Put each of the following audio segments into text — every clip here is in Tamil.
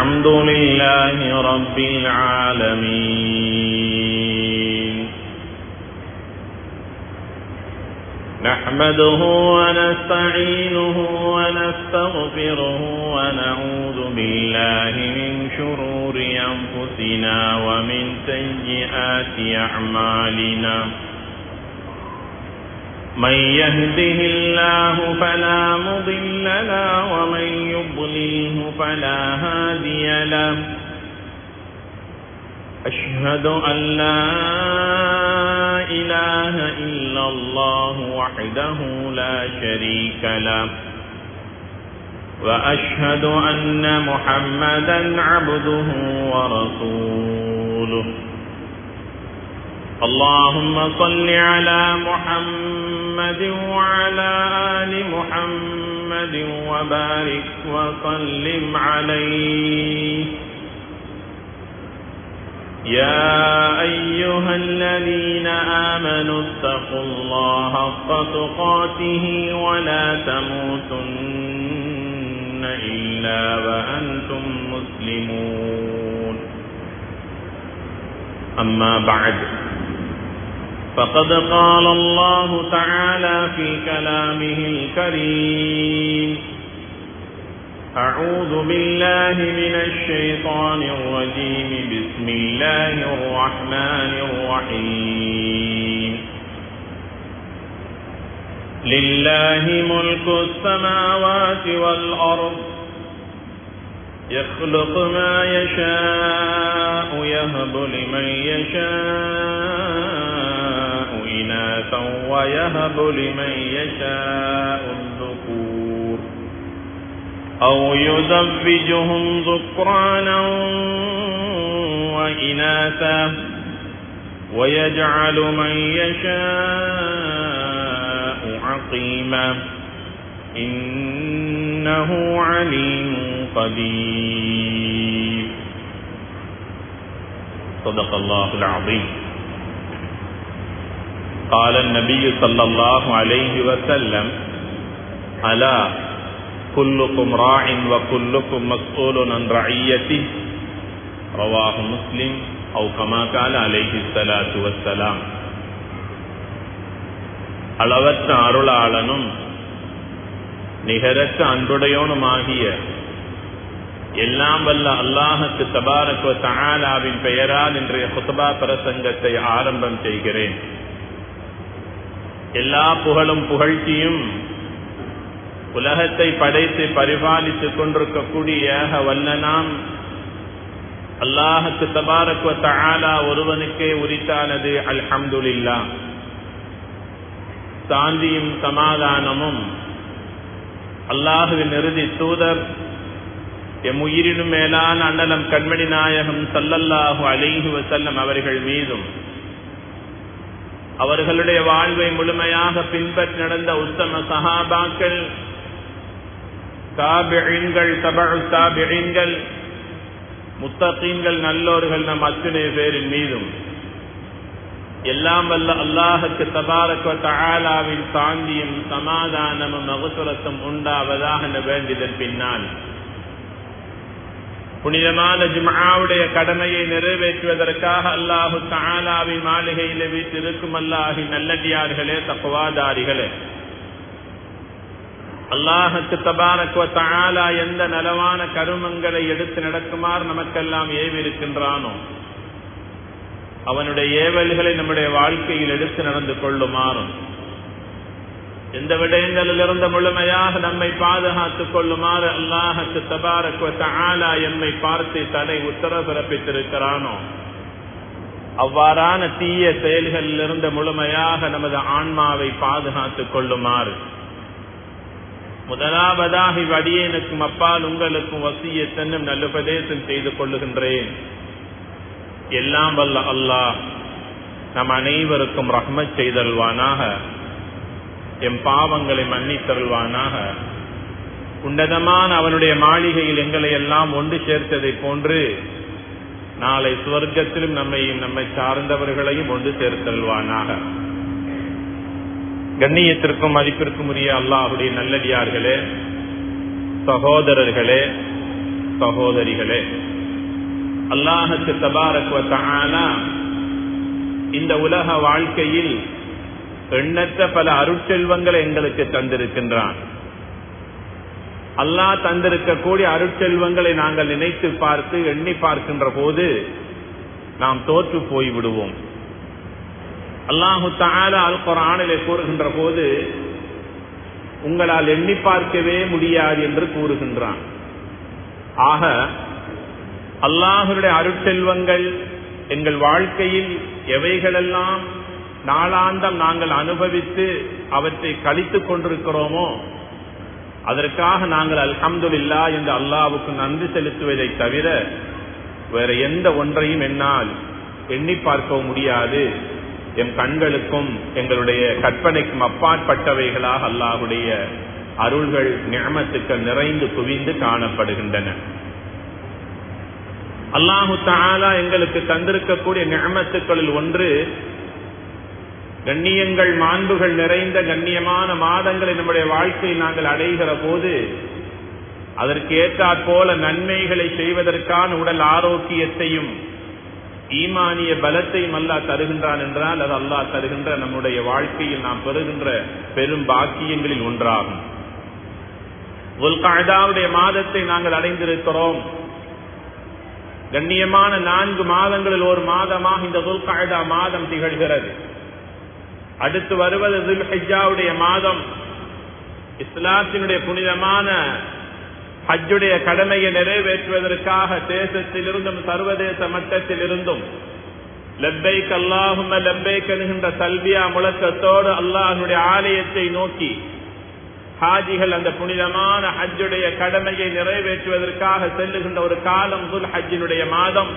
الحمد لله رب العالمين. نحمده ونستعينه ونستغفره ونعوذ بالله من شرور أنفسنا ومن سيئات أعمالنا. من يهده الله فلا مضل له ومن يضلله فلا هادي له. أشهد أن لا إله إلا الله وحده لا شريك له. وأشهد أن محمدا عبده ورسوله. اللهم صل على محمد وعلى آل محمد وبارك وسلم عليه. يا أيها الذين آمنوا اتقوا الله حق تقاته ولا تموتن إلا وأنتم مسلمون. أما بعد. فقد قال الله تعالى في كلامه الكريم. أعوذ بالله من الشيطان الرجيم. بسم الله الرحمن الرحيم. لله ملك السماوات والأرض يخلق ما يشاء يهب لمن يشاء إناثا ويهب لمن يشاء الذكور أو يزوجهم ذكرانا وإناثا ويجعل من يشاء عقيما إنه عليم قدير. صدق الله العظيم. قال النبي صلى الله عليه وسلم ألا كلكم راع وكلكم مسؤول عن رعيته رواه مسلم أو كما قال عليه الصلاة والسلام அளவற்ற அருளாளனும் நிகரற்ற அன்புடையோனுமாகிய எல்லாம் வல்ல அல்லாஹுக்கு தபாரக்கு தஆலாவின் பெயரால் இன்றைய குத்தபா பிரசங்கத்தை ஆரம்பம் செய்கிறேன் எல்லா புகழும் புகழ்ச்சியும் உலகத்தை படைத்து பரிபாலித்துக் கொண்டிருக்கக்கூடிய வல்லனாம் அல்லாஹுக்கு தபாரக்கு தஆலா ஒருவனுக்கே உரித்தானது அல்ஹம்துலில்லா. சாந்தியும் சமாதானமும் அல்லாஹுவின் இறுதி தூதர் எம் உயிரினும் மேலான அண்ணலம் கண்மணி நாயகம் சல்லல்லாஹு அலைஹி வசல்லம் அவர்கள் மீதும் அவர்களுடைய வாழ்வை முழுமையாக பின்பற்றி நடந்த உத்தம சஹாபாக்கள் தாபிகள் தபழு தாபிகள் முத்தகீன்கள் நல்லோர்கள் நம் அத்தனை பேரின் மீதும். எல்லாம் வல்ல அல்லாஹுக்கு தபாரக்க தஆலாவின் சாந்தியும் சமாதானமும் மகசுரத்தும் உண்டாவதாக வேண்டியதன் பின்னால். புனிதமான ஜுமாவுடைய கடமையை நிறைவேற்றுவதற்காக அல்லாஹு தாலாவின் மாளிகையில் வீட்டிருக்கும் அல்லாஹி நல்லடியார்களே தப்புவாதாரிகளே அல்லாஹுக்கு தபாரக்குவ தாலா எந்த நலவான கருமங்களை எடுத்து நடக்குமாறு நமக்கெல்லாம் ஏவிருக்கின்றானோ அவனுடைய ஏவல்களை நம்முடைய வாழ்க்கையில் எடுத்து நடந்து கொள்ளுமாறும் இந்த விடயங்களிலிருந்து முழுமையாக நம்மை பாதுகாத்துக் கொள்ளுமாறு அல்லாஹத்து தபாரக் ஆலா எம்மை பார்த்து தன்னை உத்தரவு பிறப்பித்திருக்கிறானோ? அவ்வாறான தீய செயல்களிலிருந்து முழுமையாக நமது ஆன்மாவை பாதுகாத்துக் கொள்ளுமாறு. முதலாவதாக இவ்வடியனுக்கும் அப்பால் உங்களுக்கும் வசிய தன்னும் நல்லுபதேசம் செய்து கொள்ளுகின்றேன். எல்லாம் வல்ல அல்லாஹ் நம் அனைவருக்கும் ரஹ்மத் செய்தல்வானாக. எம் பாவங்களை மன்னித்தருள்வானாக. உன்னதமான அவனுடைய மாளிகையில் எங்களை எல்லாம் ஒன்று சேர்த்ததை போன்று நாளை சுவர்க்கத்திலும் நம்மையும் நம்மை சார்ந்தவர்களையும் ஒன்று சேர்த்தல்வானாக கண்ணியத்திற்கும் மதிப்பிற்கும் உரிய அல்லாஹுடைய நல்லடியார்களே சகோதரர்களே சகோதரிகளே அல்லாஹுக்கு தபாரக்குவத்தான இந்த உலக வாழ்க்கையில் எண்ணற்ற பல அருட்செல்வங்களை எங்களுக்கு தந்திருக்கின்றான். அல்லாஹ் தந்திருக்கக்கூடிய அருட்செல்வங்களை நாங்கள் நினைத்து பார்த்து எண்ணி பார்க்கின்ற போது நாம் தோற்று போய் விடுவோம் அல்லாஹு தாலா அல் குரானிலே கூறுகின்ற போது உங்களால் எண்ணி பார்க்கவே முடியாது என்று கூறுகின்றான். ஆக அல்லாஹருடைய அருட்செல்வங்கள் எங்கள் வாழ்க்கையில் எவைகளெல்லாம் நாளாந்தம் நாங்கள் அனுபவித்து அவற்றை கழித்துக் கொண்டிருக்கிறோமோ? அதற்காக நாங்கள் அல்ஹம்துல்லா என்று அல்லாவுக்கு நன்றி செலுத்துவதை தவிர வேற எந்த ஒன்றையும் என்னால் எண்ணி பார்க்க முடியாது. என் கண்களுக்கும் எங்களுடைய கற்பனைக்கும் அப்பாற்பட்டவைகளாக அல்லாஹுடைய அருள்கள் நியமத்துக்கள் நிறைந்து குவிந்து காணப்படுகின்றன. அல்லாஹு தாலா எங்களுக்கு தந்திருக்கக்கூடிய நியமத்துக்களில் ஒன்று கண்ணியங்கள் மாண்புகள் நிறைந்த கண்ணியமான மாதங்களை நம்முடைய வாழ்க்கையில் நாங்கள் அடைகிற போது அதற்கு ஏற்றாற் போல நன்மைகளை செய்வதற்கான உடல் ஆரோக்கியத்தையும் ஈமானிய பலத்தையும் அல்லாஹ் தருகின்றான் என்றால் அது அல்லாஹ் தருகின்ற நம்முடைய வாழ்க்கையில் நாம் பெறுகின்ற பெரும் பாக்கியங்களில் ஒன்றாகும். உல்காதாவுடைய மாதத்தை நாங்கள் அடைந்திருக்கிறோம். கண்ணியமான நான்கு மாதங்களில் ஒரு மாதமாக இந்த துல்காய்தா மாதம் திகழ்கிறது. அடுத்து வருவது துல்ஹிஜாவுடைய மாதம். இஸ்லாத்தினுடைய புனிதமான ஹஜ்ஜுடைய கடமையை நிறைவேற்றுவதற்காக தேசத்திலிருந்தும் சர்வதேச மட்டத்தில் இருந்தும் லெப்பைக் அல்லாஹும லெப்பைக் என்கின்ற சல்வியா முழக்கத்தோடு அல்லாஹனுடைய ஆலயத்தை நோக்கி ஹாஜிகள் அந்த புனிதமான ஹஜ்ஜுடைய கடமையை நிறைவேற்றுவதற்காக செல்லுகின்ற ஒரு காலம் துல் ஹஜ்ஜினுடைய மாதம்.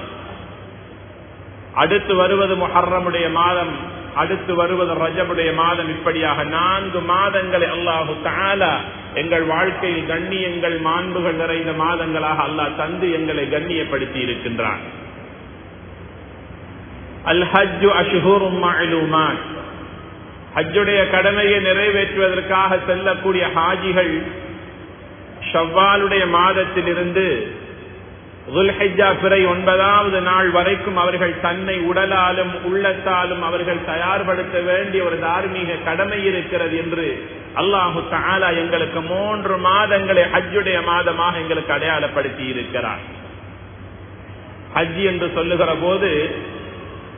அடுத்து வருவது முஹர்ரமுடைய மாதம். அடுத்து வருவது ரஜபுடைய மாதம் இப்படியாக நான்கு மாதங்களை அல்லாஹு தாலா எங்கள் வாழ்க்கையில் கண்ணியங்கள் மாண்புகள் நிறைந்த மாதங்களாக அல்லாஹ் தந்து எங்களை கண்ணியப்படுத்தி இருக்கின்றான். அல் ஹஜ்ஜு அஷ்ஹூரும் ஹஜ்ஜுடைய கடமையை நிறைவேற்றுவதற்காக செல்லக்கூடிய ஹாஜிகள் ஷவ்வாலுடைய மாதத்திலிருந்து துல்ஹிஜா பிறை ஒன்பதாவது நாள் வரைக்கும் அவர்கள் தன்னை உடலாலும் உள்ளத்தாலும் அவர்கள் தயார்படுத்த வேண்டிய ஒரு தார்மீக கடமை இருக்கிறது என்று அல்லாஹு தாலா எங்களுக்கு மூன்று மாதங்களை ஹஜ்ஜுடைய மாதமாக எங்களுக்கு அடையாளப்படுத்தி இருக்கிறார். ஹஜ் என்று சொல்லுகிற போது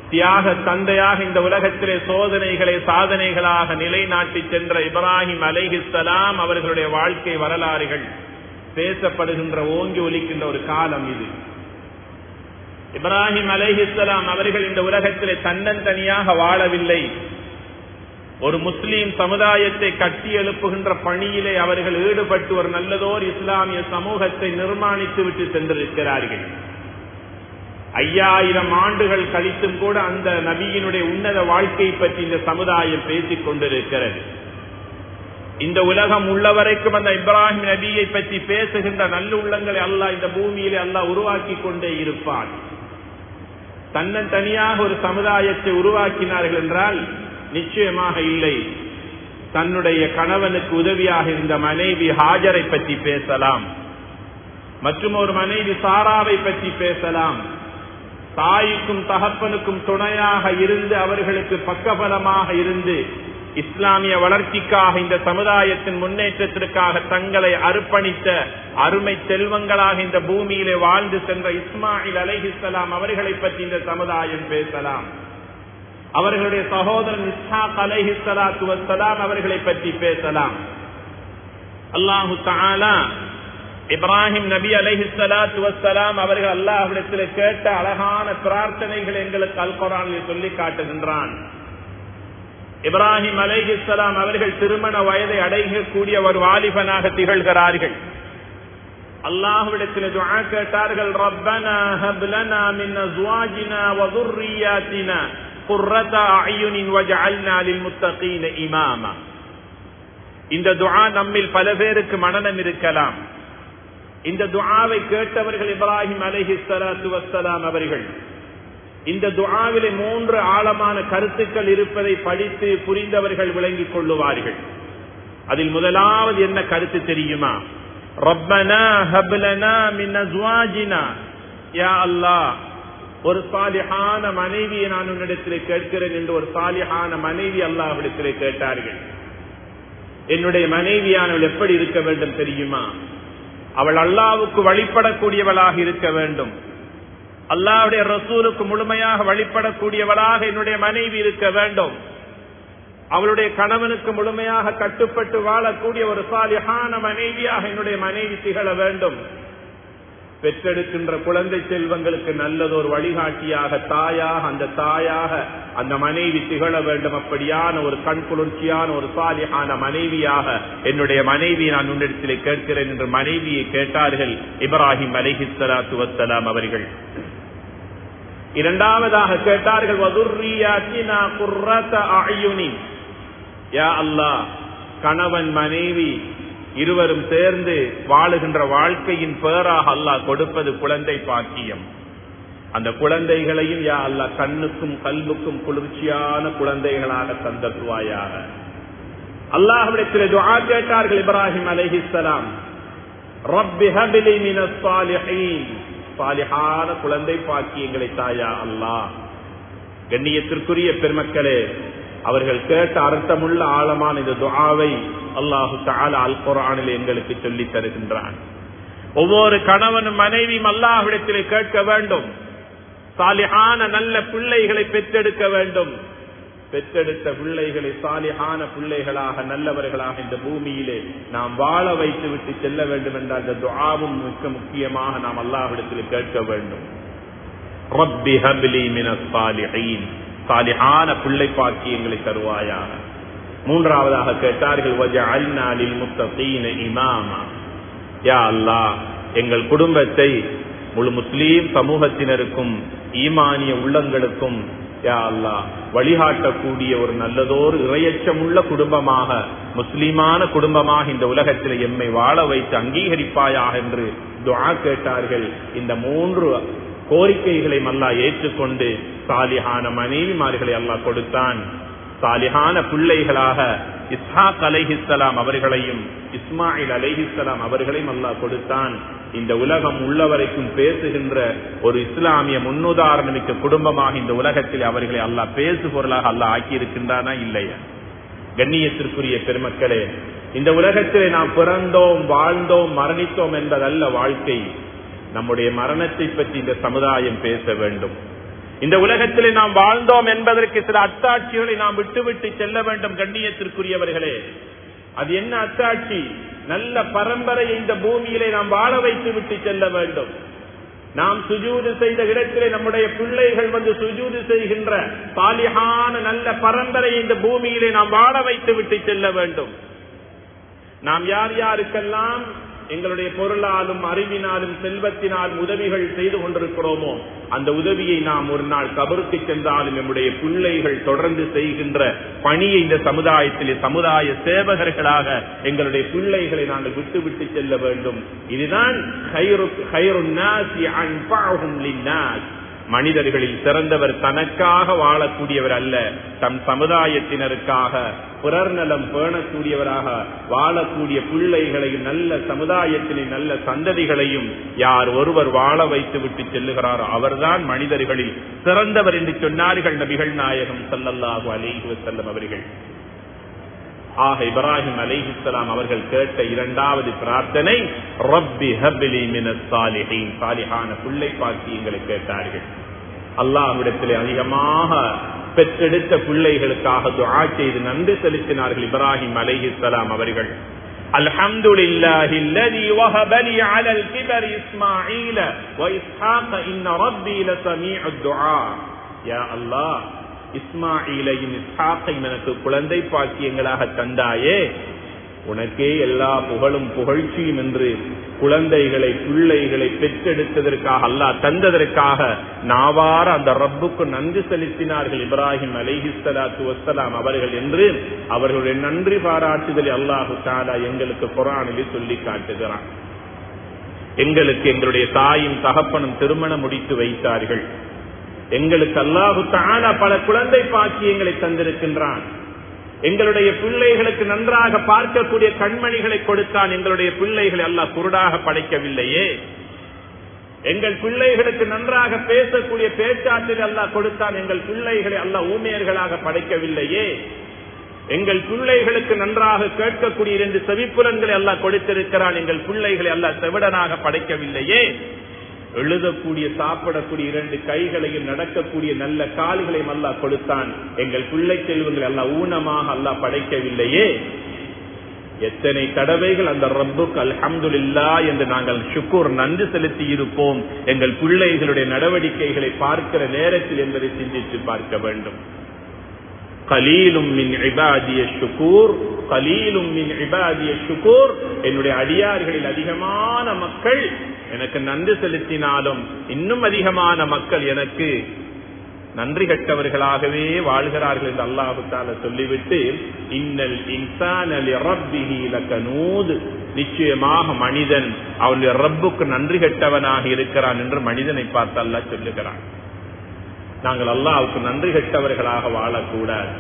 தியாக தந்தையாக இந்த உலகத்திலே சோதனைகளை சாதனைகளாக நிலைநாட்டி சென்ற இப்ராஹிம் அலைஹிஸ்லாம் அவர்களுடைய வாழ்க்கை வரலாறுகள் பேசப்படுகின்ற ஓங்கி ஒலிக்கின்ற ஒரு காலம் இது. இப்ராஹிம் அலைஹிஸ்லாம் அவர்கள் இந்த உலகத்திலே தன்னந்தனியாக வாழவில்லை. ஒரு முஸ்லீம் சமுதாயத்தை கட்டி எழுப்புகின்ற பணியிலே அவர்கள் ஈடுபட்டு ஒரு நல்லதோர் இஸ்லாமிய சமூகத்தை நிர்மாணித்து விட்டு சென்றிருக்கிறார்கள். ஐயாயிரம் ஆண்டுகள் கழித்தும் கூட அந்த நபியினுடைய உன்னத வாழ்க்கை பற்றி இந்த சமுதாயம் பேசிக் கொண்டிருக்கிறது இந்த உலகம் உள்ளவரைக்கும் அந்த இப்ராஹிம் நபியை பற்றி பேசுகின்ற நல்ல உள்ளங்களை அல்லா இந்த பூமியிலே அல்லா உருவாக்கி கொண்டே இருப்பான். தன்னன் தனியாக ஒரு சமுதாயத்தை உருவாக்கினார்கள் என்றால் நிச்சயமாக இல்லை. தன்னுடைய கணவனுக்கு உதவியாக இருந்த மனைவி ஹாஜரை பற்றி பேசலாம். மற்றும் ஒரு மனைவி சாராவை பற்றி பேசலாம். தாய்க்கும் தகப்பனுக்கும் துணையாக இருந்து அவர்களுக்கு பக்கபலமாக இருந்து இஸ்லாமிய வளர்ச்சிக்காக இந்த சமுதாயத்தின் முன்னேற்றத்திற்காக தங்களை அர்ப்பணித்த அருமை செல்வங்களாக இந்த பூமியிலே வாழ்ந்து சென்ற இஸ்மாயில் அலைஹிஸ்லாம் அவர்களை பற்றி இந்த சமுதாயம் பேசலாம். அவர்களுடைய சகோதரன் இஸ்ஹாக் அலைஹிஸ்லாத்து வசலாம் அவர்களை பற்றி பேசலாம். அல்லாஹு தாலா இப்ராஹிம் நபி அலைஹிஸ்லாத்து வசலாம் அவர்கள் அல்லாஹிடத்தில் கேட்ட அழகான பிரார்த்தனைகள் எங்களுக்கு அல் சொல்லி காட்டுகின்றான். இப்ராஹிம் அலைஹிஸ்லாம் அவர்கள் திருமண வயதை அடையக்கூடிய ஒரு வாலிபனாக திகழ்கிறார்கள் அல்லாஹ்விடத்தில் துஆ கேட்டார்கள் ரப்பனா ஹப் லனா மின் அஸ்வாஜினா வ ذُرِّيَّاتِنَا قُرَّةَ أَعْيُنٍ وَاجْعَلْنَا لِلْمُتَّقِينَ إِمَامًا இந்த துஆ நம்மில் பல பேருக்கு மனநம் இருக்கலாம் இந்த துஆவை கேட்டவர்கள் இப்ராஹிம் அலைஹிஸ்ஸலாத்து வஸ்ஸலாம் அவர்கள் இந்த துவாவிலே மூன்று ஆழமான கருத்துக்கள் இருப்பதை படித்து புரிந்தவர்கள் விளங்கிக் கொள்ளுவார்கள். அதில் முதலாவது என்ன கருத்து தெரியுமா? ரப்பனா ஹப்லனா மின் அஸ்வாஜினா. யா அல்லாஹ் ஒரு சாலிஹான மனைவியை நான் உன்னிடத்திலே கேட்கிறேன் என்று ஒரு சாலிஹான மனைவி அல்லாஹ்விடத்திலே கேட்டார்கள். என்னுடைய மனைவியானவள் எப்படி இருக்க வேண்டும் தெரியுமா? அவள் அல்லாவுக்கு வழிபடக்கூடியவளாக இருக்க வேண்டும். அல்லாவுடைய ரசூலுக்கு முழுமையாக வழிபடக்கூடியவளாக என்னுடைய மனைவி இருக்க வேண்டும். அவளுடைய கணவனுக்கு முழுமையாக கட்டுப்பட்டு வாழக்கூடிய ஒரு சாலியான மனைவியாக என்னுடைய மனைவி திகழ வேண்டும். பெற்றெடுக்கின்ற குழந்தை செல்வங்களுக்கு நல்லதொரு வழிகாட்டியாக தாயாக அந்த தாயாக அந்த மனைவி திகழ வேண்டும். அப்படியான ஒரு கண் குளிர்ச்சியான ஒரு சாலியான மனைவியாக என்னுடைய மனைவி நான் உன்னிடத்தில் கேட்கிறேன் என்று மனைவியை கேட்டார்கள் இப்ராஹிம் அலிஹி சலாத்து வசலாம் அவர்கள். இரண்டாவதாக கேட்டார்கள் யா அல்லாஹ் கணவன் மனைவி இருவரும் சேர்ந்து வாழுகின்ற வாழ்க்கையின் பேராக அல்லாஹ் கொடுப்பது குழந்தை பாக்கியம். அந்த குழந்தைகளையும் யா அல்லாஹ் கண்ணுக்கும் கல்வுக்கும் குளிர்ச்சியான குழந்தைகளாக தந்தருவாயாக. அல்லாஹ்விடத்தில் துஆ கேட்டார்கள் இப்ராஹிம் அலைஹிஸ்ஸலாம். ரப்பி ஹபிலி மினஸ் சாலிஹீன். சாலிஹான குழந்தை பாக்கியங்களை தாயா அல்லா. கண்ணியத்திற்குரிய பெருமக்களே அவர்கள் கேட்ட அர்த்தமுள்ள ஆழமான இந்த துஆவை அல்லாஹு தாலா அல் குரானில் எங்களுக்கு சொல்லித் தருகின்றான். ஒவ்வொரு கணவனும் மனைவியும் அல்லாஹ்விடத்திலே கேட்க வேண்டும். சாலிஹான நல்ல பிள்ளைகளை பெற்றெடுக்க வேண்டும். பெற்றெடுத்த பிள்ளைகளை சாலிஹான பிள்ளைகளாக நல்லவர்களாக இந்த பூமியிலே நாம் வாழ வைத்து விட்டு செல்ல வேண்டும் என்ற அந்த துவாவும் மிக முக்கியமாக நாம் அல்லாஹ்விடத்தில் கேட்க வேண்டும். சாலிஹான. பிள்ளை பாக்கியங்களை தருவாயாக. மூன்றாவதாக கேட்டார்கள் இமாமா. யா அல்லாஹ் எங்கள் குடும்பத்தை முழு முஸ்லீம் சமூகத்தினருக்கும் ஈமானிய உள்ளங்களுக்கும் யா வழிகாட்டக்கூடிய ஒரு நல்லதோர் இறையச்சமுள்ள குடும்பமாக முஸ்லீமான குடும்பமாக இந்த உலகத்தில் எம்மை வாழ வைத்து அங்கீகரிப்பாயாக என்று துவா கேட்டார்கள். இந்த மூன்று கோரிக்கைகளை மல்லா ஏற்றுக்கொண்டு சாலிஹான மனைவிமார்களை அல்லாஹ் கொடுத்தான். சாலிகான பிள்ளைகளாக இஸ்ஹாக் அலைஹிஸ்லாம் அவர்களையும் இஸ்மாயில் அலைஹிஸ்லாம் அவர்களையும் அல்லாஹ் கொடுத்தான். இந்த உலகம் உள்ளவரைக்கும் பேசுகின்ற ஒரு இஸ்லாமிய முன்னுதாரணமிக்க குடும்பமாக இந்த உலகத்தில் அவர்களை அல்லாஹ் பேசு பொருளாக அல்லாஹ் ஆக்கியிருக்கின்றானா இல்லையா? கண்ணியத்திற்குரிய பெருமக்களே இந்த உலகத்திலே நாம் பிறந்தோம் வாழ்ந்தோம் மரணித்தோம் என்பதல்ல வாழ்க்கை. நம்முடைய மரணத்தை பற்றி இந்த சமுதாயம் பேச வேண்டும். இந்த உலகத்திலே நாம் வாழ்ந்தோம் என்பதற்கு சில அத்தாட்சிகளை நாம் விட்டுவிட்டு செல்ல வேண்டும் கண்ணியத்திற்குரியவர்களே. அது என்ன அத்தாட்சி? நல்ல பரம்பரையை இந்த பூமியிலே நாம் வாழ வைத்து விட்டு செல்ல வேண்டும். நாம் சுஜூது செய்த இடத்திலே நம்முடைய பிள்ளைகள் வந்து சுஜூது செய்கின்ற பாலிகான நல்ல பரம்பரையை இந்த பூமியிலே நாம் வாழ வைத்து விட்டு செல்ல வேண்டும். நாம் யார் யாருக்கெல்லாம் எங்களுடைய பொருளாலும் அறிவினாலும் செல்வத்தினாலும் உதவிகள் செய்து கொண்டிருக்கிறோமோ அந்த உதவியை நாம் ஒரு நாள் கபருக்கு சென்றாலும் நம்முடைய பிள்ளைகள் தொடர்ந்து செய்கின்ற பணியை இந்த சமுதாயத்திலே சமுதாய சேவகர்களாக எங்களுடைய பிள்ளைகளை நாங்கள் விட்டு விட்டு செல்ல வேண்டும். இதுதான் மனிதர்களில் சிறந்தவர் தனக்காக வாழக்கூடியவர் அல்ல தம் சமுதாயத்தினருக்காக பிறர் நலம் பேணக்கூடியவராக வாழக்கூடிய பிள்ளைகளையும் நல்ல சமுதாயத்தினை நல்ல சந்ததிகளையும் யார் ஒருவர் வாழ வைத்து விட்டு செல்லுகிறாரோ அவர்தான் மனிதர்களில் சிறந்தவர் என்று சொன்னார்கள் நபிகள் நாயகம் சல்லல்லாஹு அலைஹி அவர்கள். ஆக இப்ராஹிம் அலைஹிஸ்லாம் அவர்கள் கேட்ட இரண்டாவது பிரார்த்தனை ரப்பி ஹபிலி மினஸ் சாலிஹீன் சாலிஹான பிள்ளை பாக்கியங்களை கேட்டார்கள் அல்லாஹ்விடத்திலே அதிகமாக பெற்றெடுத்த பிள்ளைகளுக்காக துஆ செய்து நன்றி செலுத்தினார்கள் இப்ராஹிம் அலைஹிஸ்லாம் அவர்கள் الحمد لله الذي وهب لي على الكبر إسماعيل وإسحاق إن ربي لسميع الدعاء يا الله இஸ்மாயிலையும் இஸ்ஹாக்கையும் எனக்கு குழந்தை பாக்கியங்களாக தந்தாயே. உனக்கே எல்லா புகழும் புகழ்ச்சியும் என்று குழந்தைகளை பிள்ளைகளை பெற்றெடுத்ததற்காக அல்லாஹ் தந்ததற்காக நாவார அந்த ரப்புக்கு நன்றி செலுத்தினார்கள் இப்ராஹிம் அலிஹிஸ்லாத்து வசலாம் அவர்கள் என்று அவர்களுடைய நன்றி பாராட்டுதலை அல்லாஹு தாலா எங்களுக்கு குரானில் சொல்லி காட்டுகிறான். எங்களுக்கு எங்களுடைய தாயும் தகப்பனும் திருமணம் முடித்து வைத்தார்கள். எங்களுக்கு அல்லாஹு தானா பல குழந்தை பாக்கியங்களை தந்திருக்கின்றான். எங்களுடைய பிள்ளைகளுக்கு நன்றாக பார்க்கக்கூடிய கண்மணிகளை கொடுத்தான் எங்களுடைய பிள்ளைகளை அல்லாஹ் குருடாக படைக்கவில்லையே. எங்கள் பிள்ளைகளுக்கு நன்றாக பேசக்கூடிய பேச்சாற்றில் அல்லாஹ் கொடுத்தான் எங்கள் பிள்ளைகளை அல்லாஹ் ஊமையர்களாக படைக்கவில்லையே. எங்கள் பிள்ளைகளுக்கு நன்றாக கேட்கக்கூடிய இரண்டு செவிப்புலன்களை அல்லாஹ் கொடுத்திருக்கிறான். எங்கள் பிள்ளைகளை அல்லாஹ் செவிடனாக படைக்கவில்லையே. எழுதக்கூடிய சாப்பிடக்கூடிய இரண்டு கைகளையும் நடக்கக்கூடிய நல்ல கால்களையும் அல்லா கொடுத்தான். எங்கள் பிள்ளை செல்வங்களை அல்லா ஊனமாக அல்லாஹ் படைக்கவில்லையே. எத்தனை தடவைகள் அந்த ரப்புக்கு அல்ஹம்துலில்லா என்று நாங்கள் சுக்கூர் நன்றி செலுத்தி இருப்போம் எங்கள் பிள்ளைகளுடைய நடவடிக்கைகளை பார்க்கிற நேரத்தில் என்பதை சிந்தித்து பார்க்க வேண்டும். கலீலும் மின் இபாதிய சுக்கூர் கலீலும் மின் இபாதிய சுக்கூர் என்னுடைய அடியார்களில் அதிகமான மக்கள் எனக்கு நன்றி செலுத்தினாலும் இன்னும் அதிகமான மக்கள் எனக்கு நன்றி கட்டவர்களாகவே வாழ்கிறார்கள் என்று அல்லாஹுத்தால சொல்லிவிட்டு இன்னல் இன்சானலி ரப்பிஹி நிச்சயமாக மனிதன் அவனுடைய ரப்புக்கு நன்றி கட்டவனாக இருக்கிறான் என்று மனிதனை பார்த்து அல்லாஹ் சொல்லுகிறான். நாங்கள் அல்லாவுக்கு நன்றி கட்டவர்களாக வாழக்கூடாது.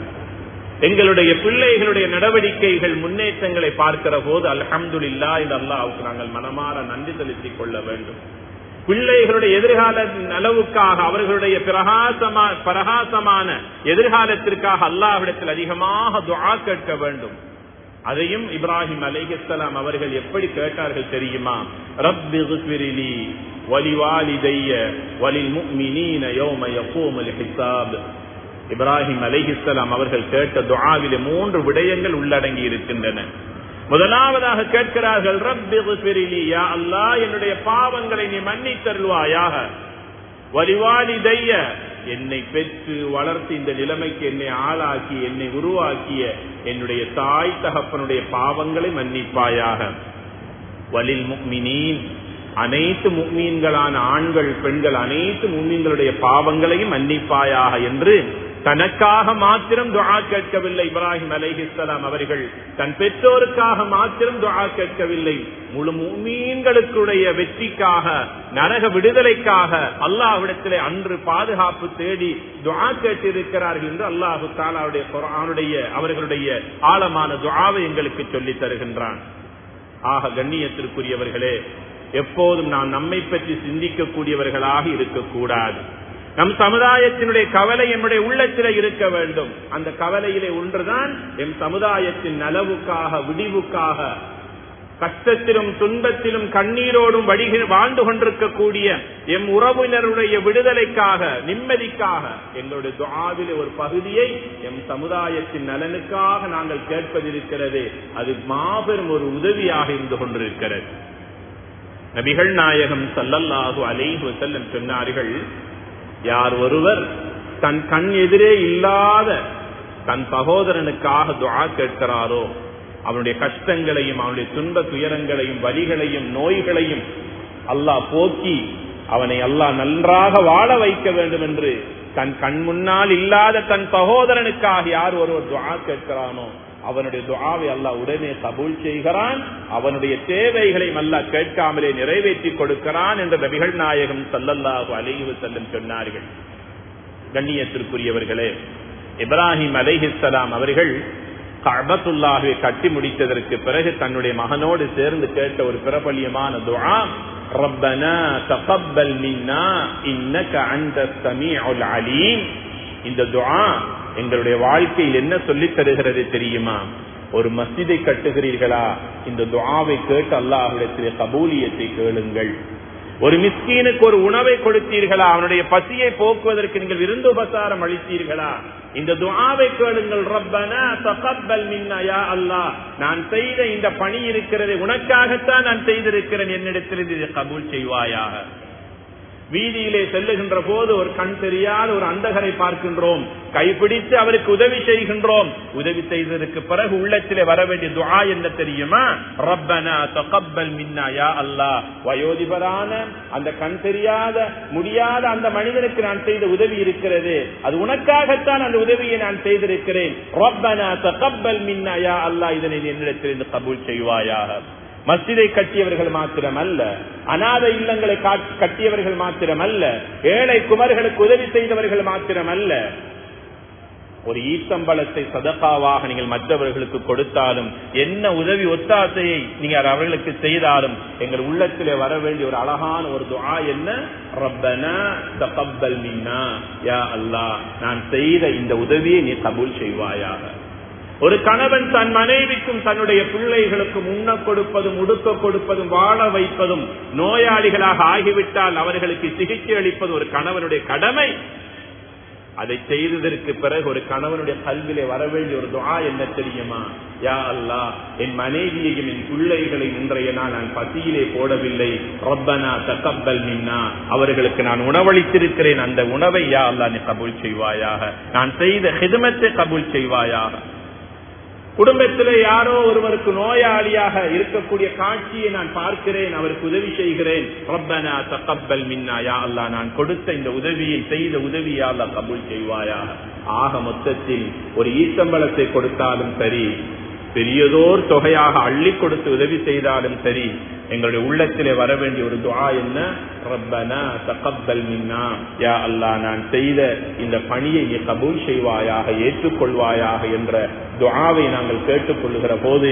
எங்களுடைய பிள்ளைகளுடைய நடவடிக்கைகள் முன்னேற்றங்களை பார்க்கிற போது அல்ஹம்துலில்லா இந்த அல்லாவுக்கு நாங்கள் மனமாற நன்றி செலுத்திக் கொள்ள வேண்டும். பிள்ளைகளுடைய எதிர்கால நலவுக்காக அவர்களுடைய பிரகாசமா பிரகாசமான எதிர்காலத்திற்காக அல்லாவிடத்தில் அதிகமாக துவா கேட்க வேண்டும். அதையும் இப்ராஹிம் அலைஹிஸ்ஸலாம் அவர்கள் எப்படி கேட்டார்கள் தெரியுமா? ரப்பி வலிவாலிதைய வலில் முஃமினீன யோமய யகூமுல் ஹிசாப் இப்ராஹிம் அலிஹிஸ்லாம் அவர்கள் கேட்ட துஆவிலே மூன்று விடயங்கள் உள்ளடங்கி இருக்கின்றன. முதலாவதாக கேட்கிறார்கள் ரப்பி குஃபிரிலி யா அல்லாஹ் என்னுடைய பாவங்களை நீ மன்னித்தருள்வாயாக வலிவாலிதைய என்னை பெற்று வளர்த்து இந்த நிலைமைக்கு என்னை ஆளாக்கி என்னை உருவாக்கிய என்னுடைய தாய் தகப்பனுடைய பாவங்களை மன்னிப்பாயாக. வலில் முக்மினீன் அனைத்து முக்மீன்களான ஆண்கள் பெண்கள் அனைத்து முக்மீன்களுடைய பாவங்களையும் மன்னிப்பாயாக என்று தனக்காக மாத்திரம் துஆ கேட்கவில்லை இப்ராஹிம் அலைஹிஸ்ஸலாம் அவர்கள். தன் பெற்றோருக்காக மாத்திரம் துஆ கேட்கவில்லை. முழு மீன்களுக்குடைய வெற்றிக்காக நரக விடுதலைக்காக அல்லாஹ்விடத்திலே அன்று பாதுகாப்பு தேடி துவா கேட்டிருக்கிறார்கள் என்று அல்லாஹு தாலாவுடைய குர்ஆனுடைய அவர்களுடைய ஆழமான துஆவை எங்களுக்கு சொல்லித் தருகின்றான். ஆக கண்ணியத்திற்குரியவர்களே எப்போதும் நாம் நம்மை பற்றி சிந்திக்கக்கூடியவர்களாக இருக்கக்கூடாது. நம் சமுதாயத்தினுடைய கவலை என்னுடைய உள்ளத்தில இருக்க வேண்டும். அந்த கவலையிலே ஒன்றுதான் எம் சமுதாயத்தின் நலவுக்காக விடிவுக்காக கஷ்டத்திலும் துன்பத்திலும் கண்ணீரோடும் வடிக வாழ்ந்து கொண்டிருக்கக்கூடிய எம் உறவினருடைய விடுதலைக்காக நிம்மதிக்காக எங்களுடைய துஆவிலே ஒரு பகுதியை எம் சமுதாயத்தின் நலனுக்காக நாங்கள் கேட்பதிருக்கிறது. அது மாபெரும் ஒரு உதவியாக இருந்து கொண்டிருக்கிறது. நபிகள் நாயகம் சல்லல்லாஹு அலைஹி செல்லம் சொன்னார்கள் யார் ஒருவர் தன் கண் எதிரே இல்லாத தன் சகோதரனுக்காக துவா கேட்கிறாரோ அவனுடைய கஷ்டங்களையும் அவனுடைய துன்ப துயரங்களையும் வலிகளையும் நோய்களையும் அல்லாஹ் போக்கி அவனை அல்லாஹ் நன்றாக வாழ வைக்க வேண்டும் என்று தன் கண் முன்னால் இல்லாத தன் சகோதரனுக்காக யார் ஒருவர் துவா கேட்கிறானோ அவனுடைய துவாவை அல்லாஹ் உடனே கபூல் செய்கிறான் அவனுடைய தேவைகளையும் அல்லாஹ் கேட்காமலே நிறைவேற்றி கொடுக்கிறான் என்ற நபிகள் நாயகம் சல்லல்லாஹு அலைஹி வஸல்லம் சொன்னார்கள். கண்ணியத்திற்குரியவர்களே இப்ராஹிம் அலைஹிஸ்ஸலாம் அவர்கள் கஅபத்துல்லாஹை கட்டி முடித்ததற்கு பிறகு தன்னுடைய மகனோடு சேர்ந்து கேட்ட ஒரு பிரபல்யமான துவா ரப்பனா தகப்பல் மின்னா இன்னக அன்த ஸமீஉல் அலீம். இந்த துவா எங்களுடைய வாழ்க்கையில் என்ன சொல்லித் தருகிறது தெரியுமா? ஒரு மஸ்ஜிதை கட்டுகிறீர்களா? இந்த துவாவை கேட்டு அல்லாஹ்விடத்திலே கபூலியத்தை கேளுங்கள். ஒரு மிஸ்கீனுக்கு ஒரு உணவை கொடுத்தீர்களா? அவனுடைய பசியை போக்குவதற்கு நீங்கள் விருந்தோபசாரம் அளித்தீர்களா? இந்த துஆவை கேளுங்கள். ரப்பனா தகப்பல் மின்னா யா அல்லாஹ். நான் செய்த இந்த பணி இருக்கிறது. உனக்காகத்தான் நான் செய்திருக்கிறேன். என்னிடத்தில் இதை கபூல் செய்வாயாக. வீதியிலே செல்லுகின்ற போது ஒரு கண் தெரியாத ஒரு அந்தகரை பார்க்கின்றோம். கைப்பிடித்து அவருக்கு உதவி செய்கின்றோம். உதவி செய்ததற்கு பிறகு உள்ளத்திலே வர வேண்டிய துவா என்ன தெரியுமா? ரப்பனா தகப்பல் மின்னாயா அல்லா அல்லாஹ். வயோதிபரான அந்த கண் தெரியாத முடியாத அந்த மனிதனுக்கு நான் செய்த உதவி இருக்கிறது. அது உனக்காகத்தான் அந்த உதவியை நான் செய்திருக்கிறேன். ரப்பனா தகப்பல் மின்னாயா அல்லா அல்லாஹ். இதனை என்னிடத்திலிருந்து கபூல் செய்வாயாக. மஸ்ஜிதை கட்டியவர்கள் மாத்திரமல்ல அநாத இல்லங்களை கட்டியவர்கள் மாத்திரமல்ல ஏழை குமர்களுக்கு உதவி செய்தவர்கள் மாத்திரமல்ல. ஒரு ஈத்தம்பளத்தை சதப்பாவாக நீங்கள் மற்றவர்களுக்கு கொடுத்தாலும் என்ன உதவி ஒத்தாசையை நீங்கள் அவர்களுக்கு செய்தாலும் எங்கள் உள்ளத்திலே வர வேண்டிய ஒரு அழகான ஒரு துஆ என்ன? ரப்பனா தகப்பல் மின்னா. யா அல்லாஹ் நான் செய்த இந்த உதவியை நீ கபூல் செய்வாயாக. ஒரு கணவன் தன் மனைவிக்கும் தன்னுடைய பிள்ளைகளுக்கும் உண்ண கொடுப்பதும் உடுக்க கொடுப்பதும் வாழ வைப்பதும் நோயாளிகளாக ஆகிவிட்டால் அவர்களுக்கு சிகிச்சை அளிப்பது ஒரு கணவனுடைய கடமை. அதை செய்ததற்கு பிறகு ஒரு கணவனுடைய கல்விலே வரவேண்டிய ஒரு துவா என்ன தெரியுமா? யா அல்லாஹ் என் மனைவியையும் என் பிள்ளைகளை இன்றைய நாள் நான் பசியிலே போடவில்லை. ரப்பனா தக்கப்பல் மின்னா. அவர்களுக்கு நான் உணவளித்திருக்கிறேன். அந்த உணவை யா அல்லாஹ் நீ கபூல் செய்வாயாக. நான் செய்த ஹிதமத்தை கபூல் செய்வாயாக. குடும்பத்தில் யாரோ ஒருவருக்கு நோயாளியாக இருக்கக்கூடிய காட்சியை நான் பார்க்கிறேன் அவருக்கு உதவி செய்கிறேன். ரப்பனா தக்கப்பல் மின்னா யா நான் கொடுத்த இந்த உதவியை செய்த உதவி யா செய்வாயா கபூல் ஆக மொத்தத்தில் ஒரு ஈத்தம்பளத்தை கொடுத்தாலும் சரி பெரியதோர் தொகையாக அள்ளி கொடுத்து உதவி செய்தாலும் சரி எங்களுடைய உள்ளத்திலே வர வேண்டிய ஒரு துவா என்ன? ரப்பனா தகப்பல் மின்னா. யா அல்லாஹ் நான் செய்த இந்த பணியை நீ கபூல் செய்வாயாக ஏற்றுக்கொள்வாயாக என்ற துவாவை நாங்கள் கேட்டுக்கொள்ளுகிற போது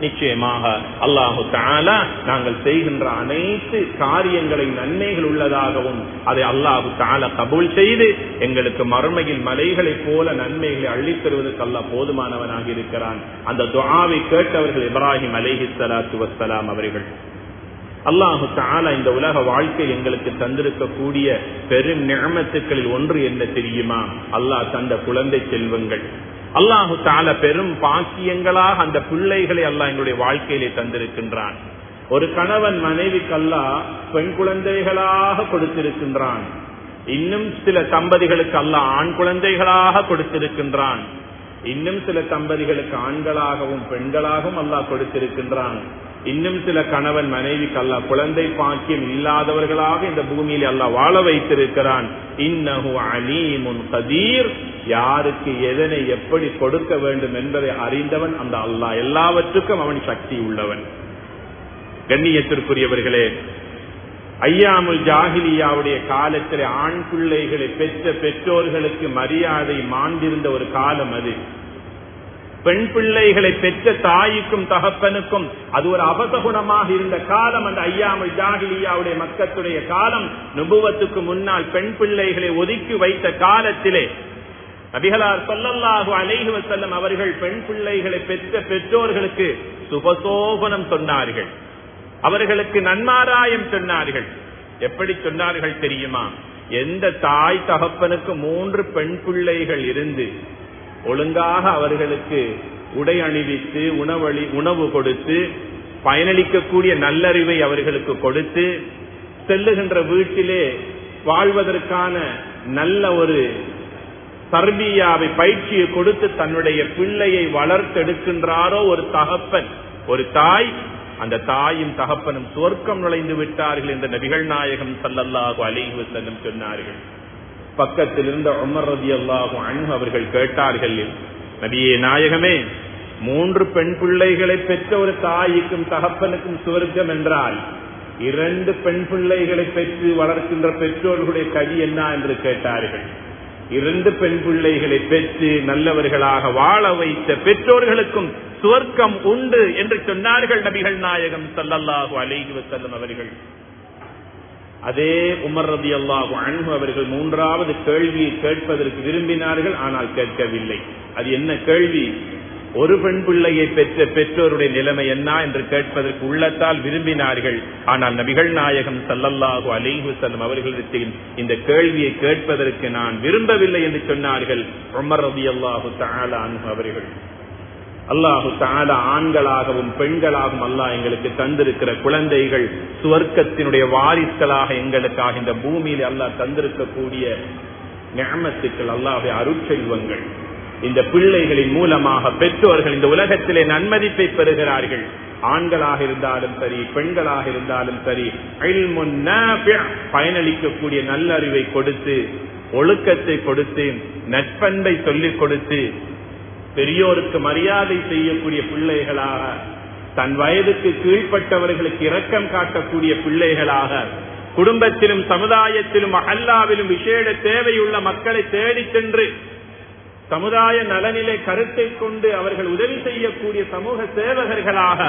நிச்சயமாக அல்லாஹு தாலா நாங்கள் செய்கின்ற அனைத்து காரியங்களை நன்மைகள் உள்ளதாகவும் அதை அல்லாஹு தாலா கபூல் செய்து எங்களுக்கு மறுமையில் மலைகளைப் போல நன்மைகளை அள்ளித்தருவதற்கு அல்ல போதுமானவனாக இருக்கிறான். அந்த துவாவை கேட்டவர்கள் இப்ராஹிம் அலேஹி சலாத்து வசலாம் அவர்கள். அல்லாஹு தாலா இந்த உலக வாழ்க்கை எங்களுக்கு தந்திருக்கக்கூடிய பெரும் நியமத்துக்களில் ஒன்று என்ன தெரியுமா? அல்லாஹ் தந்த குழந்தை செல்வங்கள். அல்லாஹு தால பெரும் பாக்கியங்களாக அந்த பிள்ளைகளை அல்லாஹ் எங்களுடைய வாழ்க்கையிலே தந்திருக்கின்றான். ஒரு கணவன் மனைவிக்கு அல்லா பெண் குழந்தைகளாக கொடுத்திருக்கின்றான். இன்னும் சில தம்பதிகளுக்கு அல்ல ஆண் குழந்தைகளாக கொடுத்திருக்கின்றான். இன்னும் சில தம்பதிகளுக்கு ஆண்களாகவும் பெண்களாகவும் அல்லாஹ் கொடுத்திருக்கின்றான். இன்னும் சில கணவன் மனைவிக்கு அல்ல குழந்தை பாக்கியம் இல்லாதவர்களாக இந்த பூமியில் அல்ல வாழ வைத்திருக்கிறான். இன்னஹு அலீமுன் கதீர். யாருக்கு எதனை எப்படி கொடுக்க வேண்டும் என்பதை அறிந்தவன் அந்த அல்லாஹ். எல்லாவற்றுக்கும் அவன் சக்தி உள்ளவன். கண்ணியத்திற்குரியவர்களே ஐயாமுல் ஜாகிலியாவுடைய காலத்தில் ஆண் பிள்ளைகளை பெற்ற பெற்றோர்களுக்கு மரியாதை மாண்டிருந்த ஒரு காலம் அது. பெண் பிள்ளைகளை பெற்ற தாய்க்கும் தகப்பனுக்கும் அது ஒரு அபசகுணமாக இருந்த காலம் அந்த ஐயாமல் ஜாகிலியாவுடைய மக்கத்துடைய காலம். நுபுவத்துக்கு முன்னால் பெண் பிள்ளைகளை ஒதுக்கி வைத்த காலத்திலே நபிகளார் சொல்லல்லாஹு அலைஹி வசல்லம் அவர்கள் பெண் பிள்ளைகளை பெற்ற பெற்றோர்களுக்கு சுபசோபனம் சொன்னார்கள். அவர்களுக்கு நன்மாராயம் சொன்னார்கள். எப்படி சொன்னார்கள் தெரியுமா? எந்த தாய் தகப்பனுக்கு மூன்று பெண் பிள்ளைகள் இருந்து ஒழுங்காக அவர்களுக்கு உடை அணிவித்து உணவளி உணவு கொடுத்து பயனளிக்கக்கூடிய நல்லறிவை அவர்களுக்கு கொடுத்து செல்லுகின்ற வீட்டிலே வாழ்வதற்கான நல்ல ஒரு தர்பியாவை பயிற்சியை கொடுத்து தன்னுடைய பிள்ளையை வளர்த்தெடுக்கின்றாரோ ஒரு தகப்பன் ஒரு தாய் அந்த தாயும் தகப்பனும் சுவர்க்கம் நுழைந்து விட்டார்கள் என்று நபிகள் நாயகம் சல்லல்லாஹு அலிஹு செல்லும் சொன்னார்கள். பக்கத்தில் இருந்த உமர் ரதி அல்லாஹு அன்பு அவர்கள் கேட்டார்கள் நபியே நாயகமே மூன்று பெண் பிள்ளைகளை பெற்ற ஒரு தாய்க்கும் தகப்பனுக்கும் சுவர்க்கம் என்றால் இரண்டு பெண் பிள்ளைகளை பெற்று வளர்க்கின்ற பெற்றோர்களுடைய கதி என்ன? என்று கேட்டார்கள். இரண்டு பெண் பிள்ளைகளை பெற்று நல்லவர்களாக வாழ வைத்த பெற்றோர்களுக்கும் சுவர்க்கம் உண்டு என்று சொன்னார்கள் நபிகள் நாயகம் சல்லல்லாஹு அலைஹி வசல்லம் அவர்கள். அதே உமர் ரபி அல்லாஹு அன்பு அவர்கள் மூன்றாவது கேள்வியை கேட்பதற்கு விரும்பினார்கள் ஆனால் கேட்கவில்லை. அது என்ன கேள்வி? ஒரு பெண் பிள்ளையை பெற்ற பெற்றோருடைய நிலைமை என்ன என்று கேட்பதற்கு உள்ளத்தால் விரும்பினார்கள். ஆனால் நபிகள் நாயகம் சல்லல்லாஹு அலிஹு அவர்களிடத்தில் இந்த கேள்வியை கேட்பதற்கு நான் விரும்பவில்லை என்று சொன்னார்கள் உமர் அல்லாஹு அவர்கள். அல்லாஹு தாலா ஆண்களாகவும் பெண்களாகவும் அல்லாஹ் எங்களுக்கு தந்திருக்கிற குழந்தைகள் சுவர்க்கத்தினுடைய வாரிசுகளாக எங்களுக்காக இந்த பூமியில் அல்லாஹ் தந்திருக்கக்கூடிய ஞாமத்துக்கள் அல்லாஹுடைய அருட்செல்வங்கள். இந்த பிள்ளைகளின் மூலமாக பெற்றோர்கள் இந்த உலகத்திலே நன்மதிப்பை பெறுகிறார்கள். ஆண்களாக இருந்தாலும் சரி பெண்களாக இருந்தாலும் சரி பயனளிக்கக்கூடிய நல்லறிவை கொடுத்து ஒழுக்கத்தை கொடுத்து நட்பண்பை சொல்லிக் கொடுத்து பெரியோருக்கு மரியாதை செய்யக்கூடிய பிள்ளைகளாக தன் வயதுக்கு கீழ்ப்பட்டவர்களுக்கு இரக்கம் காட்டக்கூடிய பிள்ளைகளாக குடும்பத்திலும் சமுதாயத்திலும் அல்லாவிலும் விசேட தேவையுள்ள மக்களை தேடி சென்று சமுதாய நலநிலை கருத்தை கொண்டு அவர்கள் உதவி செய்யக்கூடிய சமூக சேவகர்களாக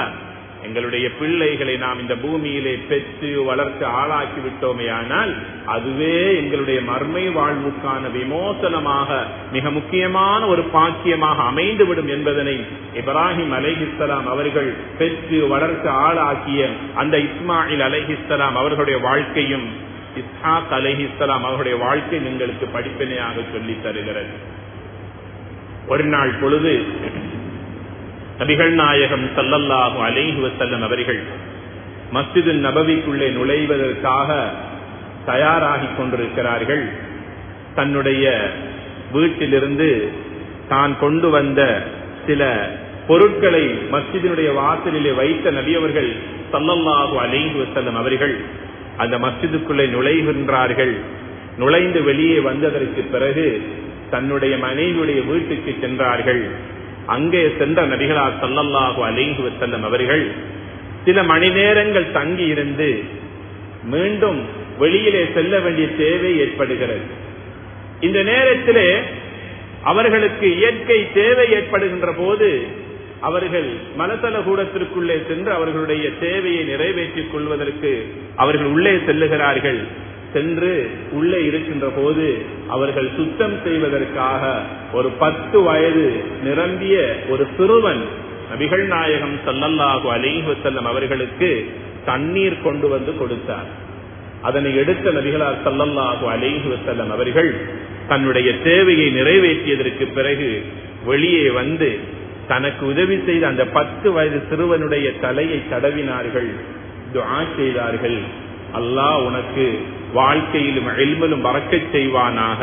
எங்களுடைய பிள்ளைகளை நாம் இந்த பூமியிலே பெற்று வளர்த்து ஆளாக்கி விட்டோமே ஆனால் அதுவே எங்களுடைய மர்மை வாழ்வுக்கான விமோசனமாக மிக முக்கியமான ஒரு பாக்கியமாக அமைந்துவிடும் என்பதனை இப்ராஹிம் அலைஹிஸ்லாம் அவர்கள் பெற்று வளர்த்து ஆளாக்கிய அந்த இஸ்மாயில் அலைஹிஸ்லாம் அவர்களுடைய வாழ்க்கையும் இஸ்ஹாக் அலைஹிஸ்லாம் அவர்களுடைய வாழ்க்கை எங்களுக்கு படிப்பினையாக சொல்லித் தருகிறது. ஒரு நாள் பொழுது நபிகள் நாயகம் சல்லல்லாஹு அலைஹி வசல்லம் அவர்கள் மஸ்ஜிது நபவிக்குள்ளே நுழைவதற்காக தயாராகி கொண்டிருக்கிறார்கள். தன்னுடைய வீட்டிலிருந்து தான் கொண்டு வந்த சில பொருட்களை மஸ்ஜிதினுடைய வாசலிலே வைத்த நபி அவர்கள் சல்லல்லாஹு அலைஹி வசல்லம் அவர்கள் அந்த மஸ்ஜிதுக்குள்ளே நுழைகின்றார்கள். நுழைந்து வெளியே வந்ததற்கு பிறகு தன்னுடைய மனைவியுடைய வீட்டுக்கு சென்றார்கள். அங்கே சென்ற நபிகளா சல்லல்லாஹு அலைஹி வசல்லம் அவர்கள் சில மணி நேரங்கள் தங்கி இருந்து மீண்டும் வெளியிலே செல்ல வேண்டிய தேவை ஏற்படுகிறது. இந்த நேரத்திலே அவர்களுக்கு இயற்கை தேவை ஏற்படுகின்ற போது அவர்கள் மனசல கூடத்திற்குள்ளே சென்று அவர்களுடைய தேவையை நிறைவேற்றிக் கொள்வதற்கு அவர்கள் உள்ளே செல்லுகிறார்கள். சென்று உள்ளே இருக்கின்ற போது அவர்கள் சுத்தம் செய்வதற்காக ஒரு பத்து வயது நிரம்பிய ஒரு சிறுவன் நபிகள் நாயகம் சல்லல்லாஹு அலிஹு செல்லம் அவர்களுக்கு தண்ணீர் கொண்டு வந்து கொடுத்தார். அதனை எடுத்த நபிகளார் சல்லல்லாஹு அலிஹு செல்லம் அவர்கள் தன்னுடைய தேவையை நிறைவேற்றியதற்கு பிறகு வெளியே வந்து தனக்கு உதவி செய்த அந்த பத்து வயது சிறுவனுடைய தலையை தடவினார்கள் துஆ செய்தார்கள். அல்லாஹ் உனக்கு வாழ்க்கையிலும் எல்மலும் வரக்கச் செய்வானாக.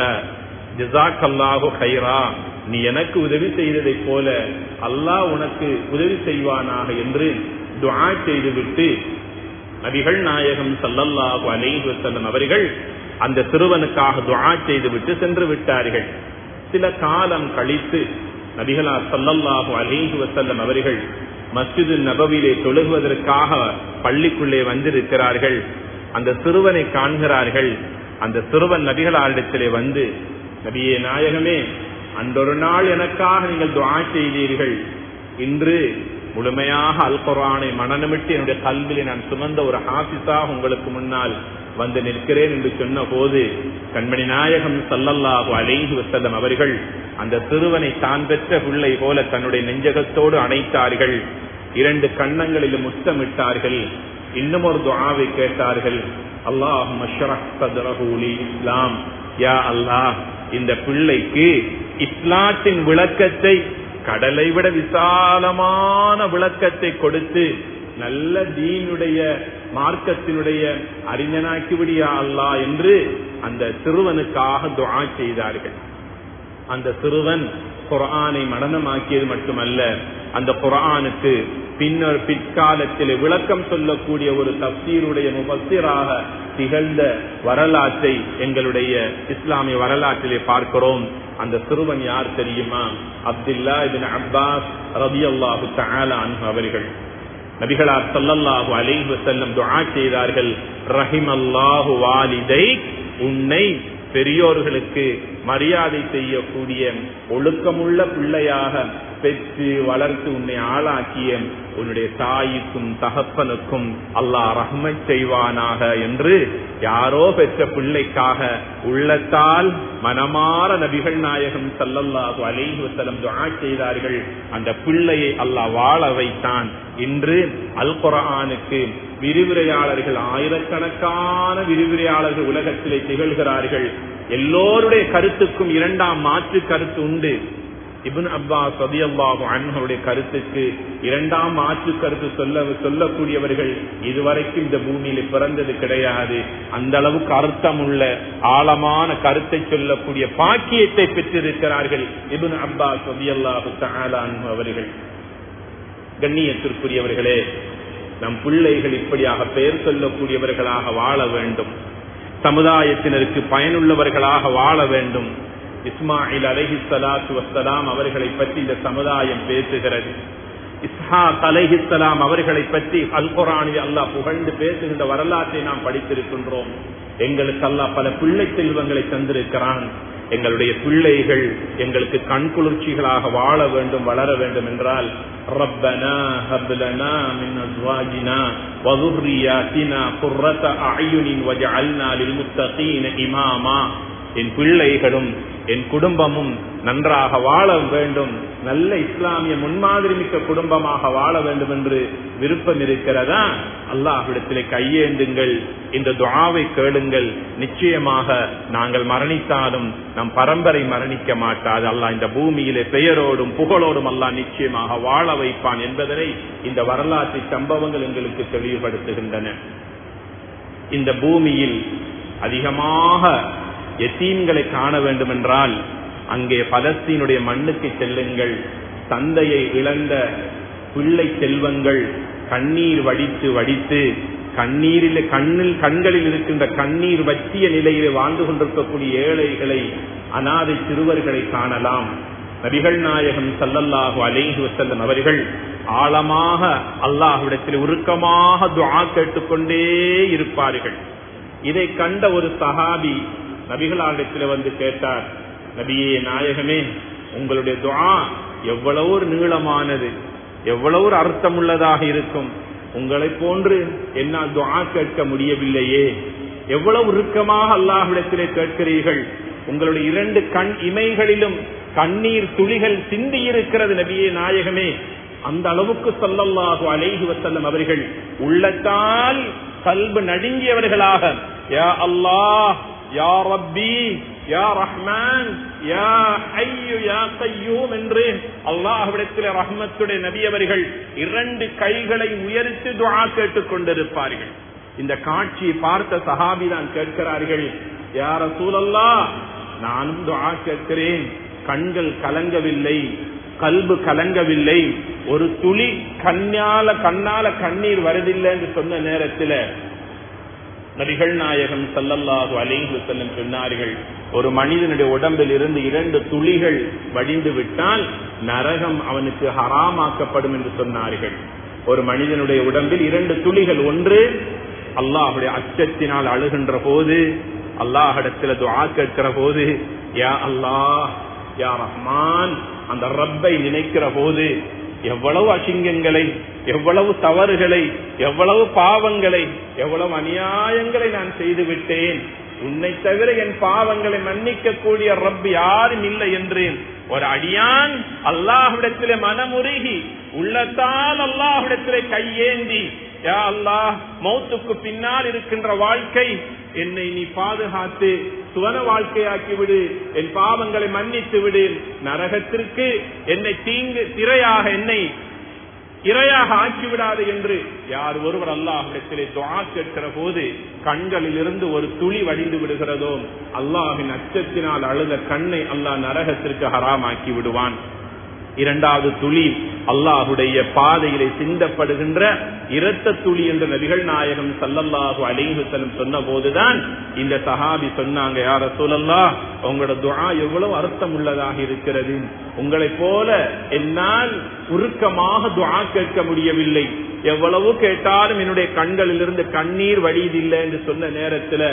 ஜிசாக் அல்லாஹு ஹைரா நீ எனக்கு உதவி செய்ததைப் போல அல்லாஹ் உனக்கு உதவி செய்வானாக என்று துவா செய்துவிட்டு நபிகள் நாயகம் சல்லல்லாஹு அலைஹி வஸல்லம் அவர்கள் அந்த சிறுவனுக்காக துவா செய்துவிட்டு சென்று விட்டார்கள். சில காலம் கழித்து நபிகளா சல்லல்லாஹு அலைஹி வசல்லம் அவர்கள் மஸ்ஜிது நபவிலே தொழுகுவதற்காக பள்ளிக்குள்ளே வந்திருக்கிறார்கள். அந்த சிறுவனை காண்கிறார்கள். அந்த சிறுவன் நபிகளாரிடத்திலே வந்து நபியே நாயகமே அன்றொரு நாள் எனக்காக நீங்கள் துவா செய்தீர்கள். இன்று முழுமையாக அல் மனநமிட்டு என்னுடைய கல்வியை நான் சுமந்த ஒரு ஹாபிஸாக உங்களுக்கு முன்னால் வந்து நிற்கிறேன் என்று சொன்ன போது கண்மணி நாயகம் சல்லல்லாஹு அலைஹி வசல்லம் அவர்கள் அந்த சிறுவனை தான் பெற்ற பிள்ளை போல தன்னுடைய நெஞ்சகத்தோடு அணைத்தார்கள். இரண்டு கண்ணங்களிலும் முத்தமிட்டார்கள். இன்னும் ஒரு துவாவை கேட்டார்கள் அல்லாஹ் இஸ்லாம். யா அல்லாஹ் இந்த பிள்ளைக்கு இஸ்லாத்தின் விளக்கத்தை கடலை விட விசாலமான விளக்கத்தை கொடுத்து நல்ல தீனுடைய மார்க்கத்தினுடைய அறிஞனாக்கி விடியா அல்லா என்று அந்த சிறுவனுக்காக துவா செய்தார்கள். அந்த சிறுவன் குரானை மனநமாக்கியது மட்டுமல்ல அந்த குரானுக்கு பின்னர் பிற்காலத்தில் விளக்கம் சொல்லக்கூடிய ஒரு தப்சீருடைய முபத்திராக திகழ்ந்த வரலாற்றை எங்களுடைய இஸ்லாமிய வரலாற்றிலே பார்க்கிறோம். அந்த சிறுவன் யார் தெரியுமா? அப்துல்லா இபின் அப்பாஸ் ரபி அல்லாஹு அவர்கள். நபிகளார் சல்லல்லாஹு அலைஹி செல்லம் துஆ செய்தார்கள் ரஹிம் அல்லாஹு வாலிதை உன்னை பெரியோர்களுக்கு மரியாதை செய்யக்கூடிய ஒழுக்கமுள்ள பிள்ளையாக பெற்று வளர்த்து உன்னை ஆளாக்கிய உன்னுடைய தாய்க்கும் தகப்பனுக்கும் அல்லாஹ் ரஹ்மை செய்வானாக என்று யாரோ பெற்ற பிள்ளைக்காக உள்ளத்தால் மனமாற நபிகள் நாயகம் சல்லல்லாஹு அலைஹி வஸல்லம் துஆ செய்தார்கள். அந்த பிள்ளையை அல்லாஹ் வாழ வைத்தான். இன்று அல் குரானுக்கு விரிவுரையாளர்கள் ஆயிரக்கணக்கான விரிவுரையாளர்கள் உலகத்திலே திகழ்கிறார்கள். எல்லோருடைய கருத்துக்கும் இரண்டாம் மாற்று கருத்து உண்டு. இபின் அப்பா சதியல்லாஹு அண்ணனுடைய கருத்துக்கு இரண்டாம் மாற்று கருத்து சொல்ல சொல்லக்கூடியவர்கள் இதுவரைக்கும் இந்த பூமியில பிறந்தது கிடையாது. அந்த அளவுக்கு அர்த்தம் உள்ள ஆழமான கருத்தை சொல்லக்கூடிய பாக்கியத்தை பெற்றிருக்கிறார்கள் இபின் அப்பா சதியல்லாஹு அன்ஹு அவர்கள். கண்ணியத்திற்குரியவர்களே நம் பிள்ளைகள் இப்படியாக பெயர் சொல்லக்கூடியவர்களாக வாழ வேண்டும். சமுதாயத்தினருக்கு பயனுள்ளவர்களாக வாழ வேண்டும். இஸ்மாயில் அலஹி சலாத்து வசலாம் அவர்களை பற்றி இந்த சமுதாயம் பேசுகிறது இஸ்ஹாக் அலஹிசலாம் அவர்களை பற்றி அல் குரானில் அல்லாஹ் புகழ்ந்து பேசுகின்ற வரலாற்றை நாம் படித்திருக்கின்றோம் எங்களுக்கு அல்லாஹ் பல பிள்ளை செல்வங்களை தந்திருக்கிறான் எங்களுடைய பிள்ளைகள் எங்களுக்கு கண்குளிர்ச்சிகளாக வாழ வேண்டும் வளர வேண்டும் என்றால் ربنا هب لنا من ازواجنا وذرياتنا قرة اعين واجعلنا للمتقين اماما என் பிள்ளைகளும் என் குடும்பமும் நன்றாக வாழ வேண்டும். நல்ல இஸ்லாமிய முன்மாதிரி மிக்க குடும்பமாக வாழ வேண்டும் என்று விருப்பம் இருக்கிறதா? அல்லாஹ்விடத்திலே கையேந்துங்கள். இந்த துவாவை கேளுங்கள். நிச்சயமாக நாங்கள் மரணித்தாலும் நம் பரம்பரை மரணிக்க மாட்டாது. அல்லாஹ் இந்த பூமியிலே பெயரோடும் புகழோடும் அல்லாஹ் நிச்சயமாக வாழ வைப்பான் என்பதனை இந்த வரலாற்று சம்பவங்கள் எங்களுக்கு தெளிவுபடுத்துகின்றன. இந்த பூமியில் அதிகமாக எத்தீம்களை காண வேண்டும் என்றால் அங்கே பலஸ்தீனுடைய மண்ணுக்கு செல்லுங்கள். தந்தையை இழந்த பிள்ளை செல்வங்கள் கண்ணீர் வடித்து வடித்து கண்ணீரில் கண்ணில் கண்களில் இருக்கின்ற கண்ணீர் வற்றிய நிலையிலே வாழ்ந்து கொண்டிருக்கக்கூடிய ஏழைகளை அனாதை சிறுவர்களை காணலாம். நபிகள் நாயகம் சல்லல்லாஹு அலைஹி வசல்லம் அவர்கள் ஆழமாக அல்லாஹ்விடத்தில் உருக்கமாக துவா கேட்டுக்கொண்டே இருப்பார்கள். இதை கண்ட ஒரு சஹாபி நபிகளாரிடத்தில் வந்து கேட்டார் நபியே நாயகமே உங்களுடைய துவா எவ்வளவு ஒரு நீளமானது எவ்வளவு ஒரு அர்த்தமுள்ளதாக இருக்கும். உங்களை போன்று என்னால் துவா கேட்க முடியவில்லையே. எவ்வளவு உருக்கமாக அல்லாஹிடத்திலே கேட்கிறீர்கள். உங்களுடைய இரண்டு கண் இமைகளிலும் கண்ணீர் துளிகள் சிந்தி இருக்கிறது நபியே நாயகமே. அந்த அளவுக்கு சொல்லல்லாகும் அலைகி வசல்லம் அவர்கள் உள்ளத்தால் கல்பு நடுங்கியவர்களாக யா அல்லாஹ் யா ரப்பி யா ரஹ்மான் யா ஐயு யா கையூம் என்று அல்லாஹ்விடத்தில் ரஹ்மத்துடைய நபியவர்கள் இரண்டு கைகளை உயர்த்தி துவா கேட்டுக் கொண்டிருப்பார்கள். இந்த காட்சியை பார்த்த சஹாபி தான் கேட்கிறார்கள் யார சூழல்லா நானும் துவா கேட்கிறேன். கண்கள் கலங்கவில்லை கல்பு கலங்கவில்லை. ஒரு துளி கண்ணால கண்ணால கண்ணீர் வருதில்லை என்று சொன்ன நேரத்தில் நபிகள் நாயகம் சல்லல்லாஹு அலைந்து செல்லும் சொன்னார்கள் ஒரு மனிதனுடைய உடம்பில் இருந்து இரண்டு துளிகள் வடிந்து விட்டால் நரகம் அவனுக்கு ஹராமாக்கப்படும் என்று சொன்னார்கள். ஒரு மனிதனுடைய உடம்பில் இரண்டு துளிகள் ஒன்று அல்லாஹுடைய அச்சத்தினால் அழுகின்ற போது அல்லாஹிடத்துல துஆ கேட்கிற போது யா அல்லாஹ் யா ரஹ்மான் அந்த ரப்பை நினைக்கிற போது எவ்வளவு அசிங்கங்களை எவ்வளவு தவறுகளை எவ்வளவு பாவங்களை எவ்வளவு அநியாயங்களை நான் செய்து விட்டேன் உன்னை தவிர என் பாவங்களை மன்னிக்க கூடிய ரப் யாரும் இல்லை என்றேன். ஒரு அடியான் அல்லாஹ்விடத்திலே மனமுருகி உள்ளத்தால் அல்லாஹ்விடத்திலே கையேந்தி யா அல்லாஹ் மௌத்துக்கு பின்னால் இருக்கின்ற வாழ்க்கை என்னை நீ பாதுகாத்து சுவன வாழ்க்கையாக்கி விடு என் பாவங்களை மன்னித்து விடு நரகத்திற்கு என்னை தீங்கு திரையாக என்னை இரையாக ஆக்கிவிடாது என்று யார் ஒருவர் அல்லாஹிடத்திலே துவா கேட்கிற போது கண்களில் இருந்து ஒரு துளி வடிந்து விடுகிறதோ அல்லாஹின் அச்சத்தினால் அழுத கண்ணை அல்லாஹ் நரகத்திற்கு ஹராமாக்கி விடுவான். இரண்டாவது துளி அல்லாஹுடைய பாதையிலே சிந்தப்படுகின்ற இரத்த துளி என்ற நபிகள் நாயகம் சல்லல்லாஹு அலிஹுசலம் சொன்ன போதுதான் இந்த சஹாபி சொன்னாங்க யார சொல்லல்லா உங்களோட துவா எவ்வளவு அர்த்தம் உள்ளதாக இருக்கிறது? உங்களை போல என்னால் உருக்கமாக துவா கேட்க முடியவில்லை. எவ்வளவு கேட்டாலும் என்னுடைய கண்களில் இருந்து கண்ணீர் வழியதில்லை என்று சொன்ன நேரத்துல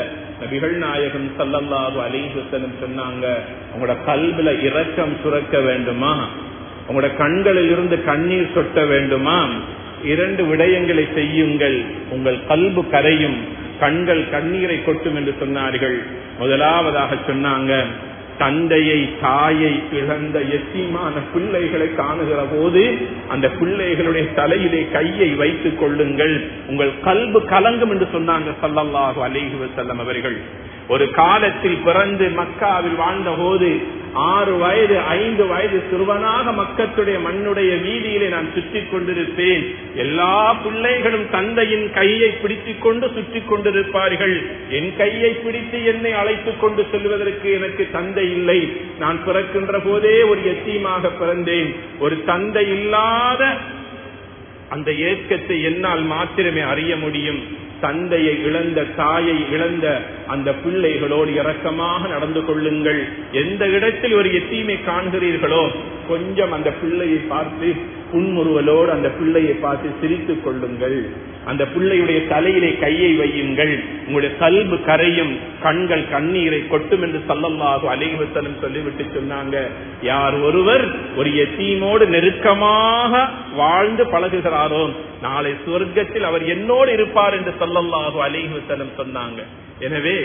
நபிகள் நாயகம் சல்லல்லாஹு அலிஹுசலம் சொன்னாங்க உங்களோட கல்வில இரக்கம் சுரக்க வேண்டுமா? உங்களோட கண்களில் இருந்து கண்ணீர் சொட்ட வேண்டுமா இரண்டு விடயங்களை செய்யுங்கள். உங்கள் கல்பு கரையும். கண்கள் கண்ணீரை கொட்டும் என்று சொன்னார்கள். முதலாவதாக சொன்னாங்க தந்தையை தாயை இழந்த எத்தீமான பிள்ளைகளை காணுகிற போது அந்த பிள்ளைகளுடைய தலையிலே கையை வைத்துக் கொள்ளுங்கள். உங்கள் கல்பு கலங்கும் என்று சொன்னாங்க சல்லல்லாஹு அலிஹி வசல்லம் அவர்கள். ஒரு காலத்தில் பிறந்து மக்காவில் வாழ்ந்த போது ஆறு வயது ஐந்து வயது சிறுவனாக மக்கத்துடைய மண்ணுடைய வீதியிலே நான் சுற்றிக் கொண்டிருப்பேன். எல்லா பிள்ளைகளும் தந்தையின் கையை பிடித்துக் கொண்டு சுற்றிக் கொண்டிருப்பார்கள். என் கையை பிடித்து என்னை அழைத்துக் கொண்டு செல்வதற்கு எனக்கு தந்தை இல்லை. நான் பிறக்கின்ற போதே ஒரு எத்தியமாக பிறந்தேன். ஒரு தந்தை இல்லாத அந்த ஏக்கத்தை என்னால் மாத்திரமே அறிய முடியும். தந்தையை இழந்த தாயை இழந்த அந்த பிள்ளைகளோடு இரக்கமாக நடந்து கொள்ளுங்கள். எந்த இடத்தில் ஒரு எத்தீமை காண்கிறீர்களோ கொஞ்சம் அந்த பிள்ளையை பார்த்து புன்முறுவலோடு அந்த பிள்ளையை பார்த்து சிரித்துக் கொள்ளுங்கள். அந்த பிள்ளையுடைய தலையிலே கையை வையுங்கள். உங்களுடைய கல்பு கரையும் கண்கள் கண்ணீரை கொட்டும் என்று சல்லல்லாஹு அலைவசனம் சொல்லிவிட்டு சொன்னாங்க. யார் ஒருவர் ஒரு எத்தீமோடு நெருக்கமாக வாழ்ந்து பழகுகிறாரோ நாளை சுவர்க்கத்தில் அவர் என்னோடு இருப்பார் என்று சல்லல்லாஹு அலைவசனம் சொன்னாங்க. எனவே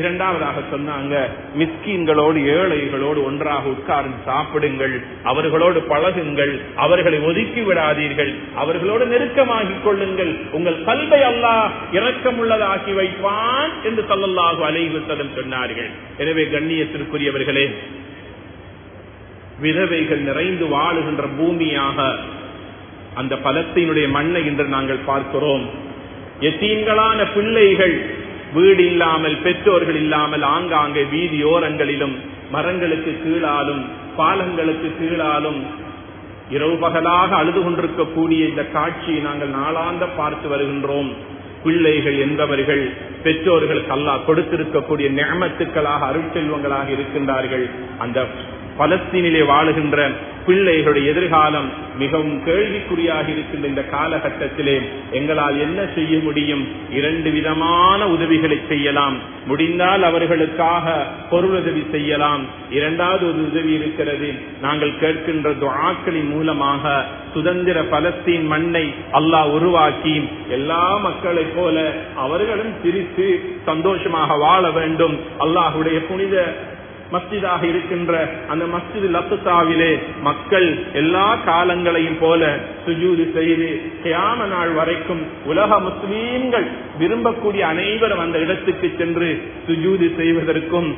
இரண்டாவதாக சொன்னாங்க மிஸ்கீன்களோடு ஏழைகளோடு ஒன்றாக உட்கார்ந்து சாப்பிடுங்கள் அவர்களோடு பழகுங்கள் அவர்களை ஒதுக்கி விடாதீர்கள் அவர்களோடு நெருக்கமாகிக் கொள்ளுங்கள் உங்கள் கல்வை அல்லாஹ் இரக்கமுள்ளதாக்கி வைப்பான் என்று சொல்லல்லாஹு அலைவித்ததன் சொன்னார்கள். எனவே கண்ணியத்திற்குரியவர்களே விதவைகள் நிறைந்து வாழுகின்ற பூமியாக அந்த பலத்தினுடைய மண்ணை இன்று நாங்கள் பார்க்கிறோம். எத்தீன்களான பிள்ளைகள் வீடு இல்லாமல் பெற்றோர்கள் இல்லாமல் ஆங்காங்கே வீதியோரங்களிலும் மரங்களுக்கு கீழாலும் பாலங்களுக்கு கீழாலும் இரவு பகலாக அழுது கொண்டிருக்கக்கூடிய இந்த காட்சியை நாங்கள் நாளாந்த பார்த்து வருகின்றோம். பிள்ளைகள் என்பவர்கள் பெற்றோர்களுக்கு அல்லா கொடுத்திருக்கக்கூடிய நியமத்துக்களாக அருட்செல்வங்களாக இருக்கின்றார்கள். அந்த பலஸ்தீனிலே வாழுகின்ற பிள்ளைகளுடைய எதிர்காலம் மிகவும் கேள்விக்குறியாக இருக்கின்ற இந்த காலகட்டத்திலே எங்களால் என்ன செய்ய முடியும்? இரண்டு விதமான உதவிகளை செய்யலாம். முடிந்தால் அவர்களுக்காக பொருளுதவி செய்யலாம். இரண்டாவது ஒரு உதவி இருக்கிறது. நாங்கள் கேட்கின்ற துவாக்களின் மூலமாக சுதந்திர பலஸ்தீன் மண்ணை அல்லாஹ் உருவாக்கி எல்லா மக்களைப் போல அவர்களும் சிரித்து சந்தோஷமாக வாழ வேண்டும். அல்லாஹுடைய புனித மஸ்ஜிதாக இருக்கின்ற அந்த மஸ்ஜிது லத்துசாவிலே மக்கள் எல்லா காலங்களையும் போல சுஜூது செய்து கியாம நாள் வரைக்கும் உலக முஸ்லீம்கள் விரும்பக்கூடிய அனைவரும் அந்த இடத்துக்கு சென்று சுஜூது செய்வதற்கும்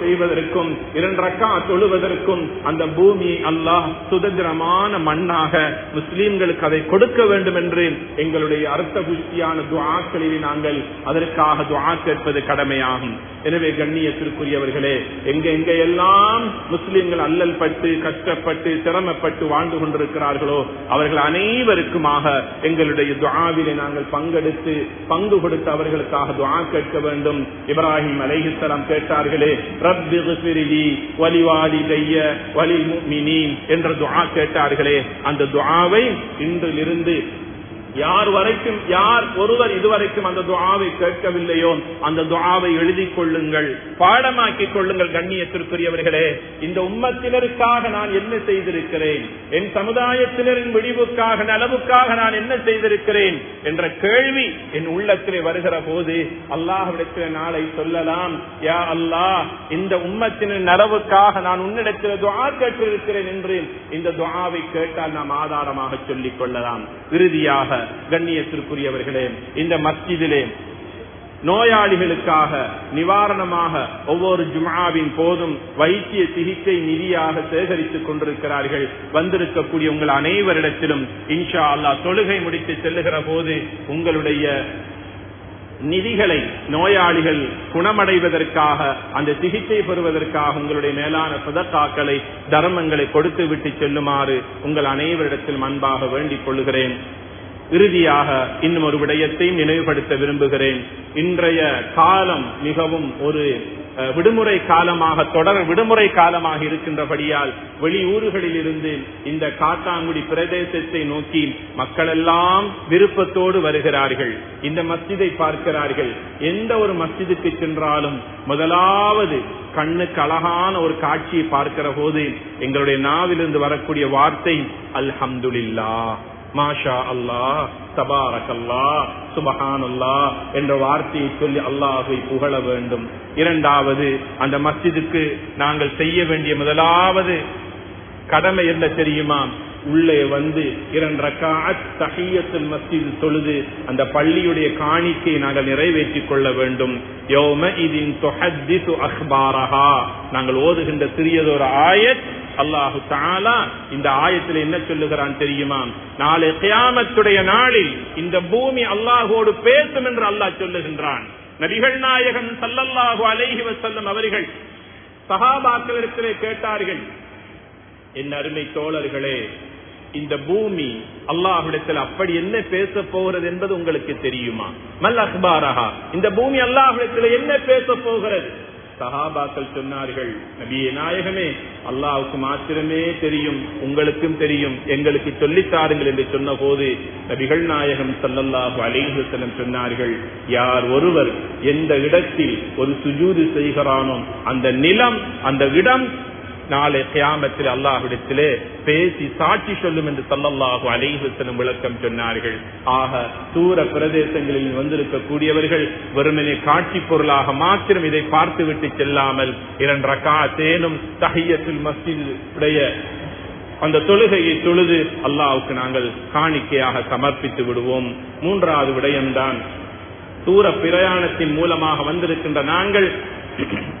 செய்வதற்கும் இரண்டு ரக்கா தொழுவதற்கும் அந்த பூமி அல்லாஹ் சுதந்திரமான மண்ணாக முஸ்லீம்களுக்கு அதை கொடுக்க வேண்டும் என்று எங்களுடைய அர்த்த புஷ்டியான துவாக்களில் நாங்கள் அதற்காக துவா கேட்பது கடமையாகும். எனவே கண்ணியத்திற்குரியவர்களே எங்க எங்க எல்லாம் முஸ்லீம்கள் அல்லல் பட்டு கஷ்டப்பட்டு சிரமப்பட்டு வாழ்ந்து கொண்டிருக்கிறார்களோ அவர் அவர்கள் அனைவருக்குமாக எங்களுடைய துவாவிலே நாங்கள் பங்கெடுத்து பங்கு கொடுத்து அவர்களுக்காக துவா கேட்க வேண்டும். இப்ராஹிம் அலைஹிஸ்லாம் கேட்டார்களே ரப்பி வலிவாலி தைய வலி என்ற துவா கேட்டார்களே அந்த துவாவை இன்றிலிருந்து யார் வரைக்கும் யார் ஒருவர் இதுவரைக்கும் அந்த துவாவை கேட்கவில்லையோ அந்த துவாவை எழுதி கொள்ளுங்கள் பாடமாக்கிக் கொள்ளுங்கள் கண்ணியத்திற்குரியவர்களே. இந்த உம்மத்தினருக்காக நான் என்ன செய்திருக்கிறேன்? என் சமுதாயத்தினரின் விடிவுக்காக நலவுக்காக நான் என்ன செய்திருக்கிறேன்? என்ற கேள்வி என் உள்ளத்திலே வருகிற போது அல்லாஹிடத்தில் நாளை சொல்லலாம் யா அல்லாஹ் இந்த உம்மத்தினர் நலவுக்காக நான் உன்னிடத்தில் துவா கேட்டிருக்கிறேன் என்று இந்த துவாவை கேட்டால் நாம் ஆதாரமாக சொல்லிக் கொள்ளலாம். இறுதியாக கண்ணியத்திற்குரியவர்களே இந்த மஸ்ஜிதிலே நோயாளிகளுக்காக நிவாரணமாக ஒவ்வொரு ஜுமாவின் போதும் வைத்திய சிகிச்சை நிதியாக சேகரித்துக் கொண்டிருக்கிறார்கள். வந்திருக்கக்கூடிய உங்கள் அனைவரிடத்திலும் இன்ஷா அல்லா தொழுகை முடித்து செல்லுகிற போது உங்களுடைய நிதிகளை நோயாளிகள் குணமடைவதற்காக அந்த சிகிச்சை பெறுவதற்காக உங்களுடைய மேலான சதக்காக்களை தர்மங்களை கொடுத்து விட்டு செல்லுமாறு உங்கள் அனைவரிடத்தில் அன்பாக வேண்டிக் கொள்கிறேன் இறுதியாக இன்னும் ஒரு விடயத்தையும் நினைவுபடுத்த விரும்புகிறேன். இன்றைய காலம் மிகவும் ஒரு விடுமுறை காலமாக தொடர் விடுமுறை காலமாக இருக்கின்றபடியால் வெளியூர்களில் இருந்து இந்த காத்தாங்குடி பிரதேசத்தை நோக்கி மக்கள் எல்லாம் விருப்பத்தோடு வருகிறார்கள். இந்த மஸ்ஜிதை பார்க்கிறார்கள். எந்த ஒரு மஸ்ஜிதுக்கு சென்றாலும் முதலாவது கண்ணுக்கு அழகான ஒரு காட்சியை பார்க்கிற போது எங்களுடைய நாவிலிருந்து வரக்கூடிய வார்த்தை அல்ஹம்துல்லா மாஷா அல்லாஹ் அல்லா சுபஹான் அல்லா என்ற வார்த்தையை சொல்லி அல்லாஹை புகழ வேண்டும். இரண்டாவது அந்த மஸ்ஜிதுக்கு நாங்கள் செய்ய வேண்டிய முதலாவது கடமை என்ன தெரியுமா? உள்ளே வந்து இரண்டு ரக்காத் தஹியத்துல் மஸ்ஜித் தொழுது அந்த பள்ளியுடைய காணிக்கை நாங்கள் நிறைவேற்றிக் கொள்ள வேண்டும். யோம இதின் தொஹத்திசு அஹ்பாரஹா. நாங்கள் ஓதுகின்ற சிறியதொரு ஆயத் அல்லாஹு தாலா இந்த ஆயத்தில் என்ன சொல்லுகிறான் தெரியுமா? நாளை கியாமத்துடைய நாளில் இந்த பூமி அல்லாஹோடு பேசும் என்று அல்லாஹ் சொல்லுகின்றான். நபிகள் நாயகன் சல்லல்லாஹு அலைஹி வசல்லம் அவர்கள் சகாபாக்களிடத்திலே கேட்டார்கள் என் அருமை தோழர்களே இந்த பூமி அல்லாஹுடத்தில் அப்படி என்ன பேச போகிறது என்பது உங்களுக்கு தெரியுமா? மல் அஹ்பாரஹா இந்த பூமி அல்லாஹுடத்தில் என்ன பேச போகிறது? சஹாபாக்கள் சொன்னார்கள் நபியே நாயகமே அல்லாவுக்கு மாத்திரமே தெரியும் உங்களுக்கும் தெரியும் எங்களுக்கு சொல்லித்தாருங்கள் என்று சொன்ன போது நபிகள் நாயகம் சல்லல்லாஹு அலைஹி சொன்னார்கள் யார் ஒருவர் எந்த இடத்தில் ஒரு சுஜூது செய்கிறானோ அந்த நிலம் அந்த இடம் நாளை கியாமத்தில் அல்லாஹிடத்திலே பேசி சாட்சி சொல்லும் என்று சல்லல்லாஹு அலைஹுசனும் விளக்கம் சொன்னார்கள். ஆக தூர பிரதேசங்களில் வந்திருக்கக்கூடியவர்கள் வெறுமனே காட்சி பொருளாக மாத்திரம் இதை பார்த்துவிட்டு செல்லாமல் இரண்டு ரக்கா தேனும் தஹியத்துல் மஸ்ஜித் உடைய அந்த தொழுகையை தொழுது அல்லாவுக்கு நாங்கள் காணிக்கையாக சமர்ப்பித்து விடுவோம். மூன்றாவது விடயம்தான் தூர பிரயாணத்தின் மூலமாக வந்திருக்கின்ற நாங்கள்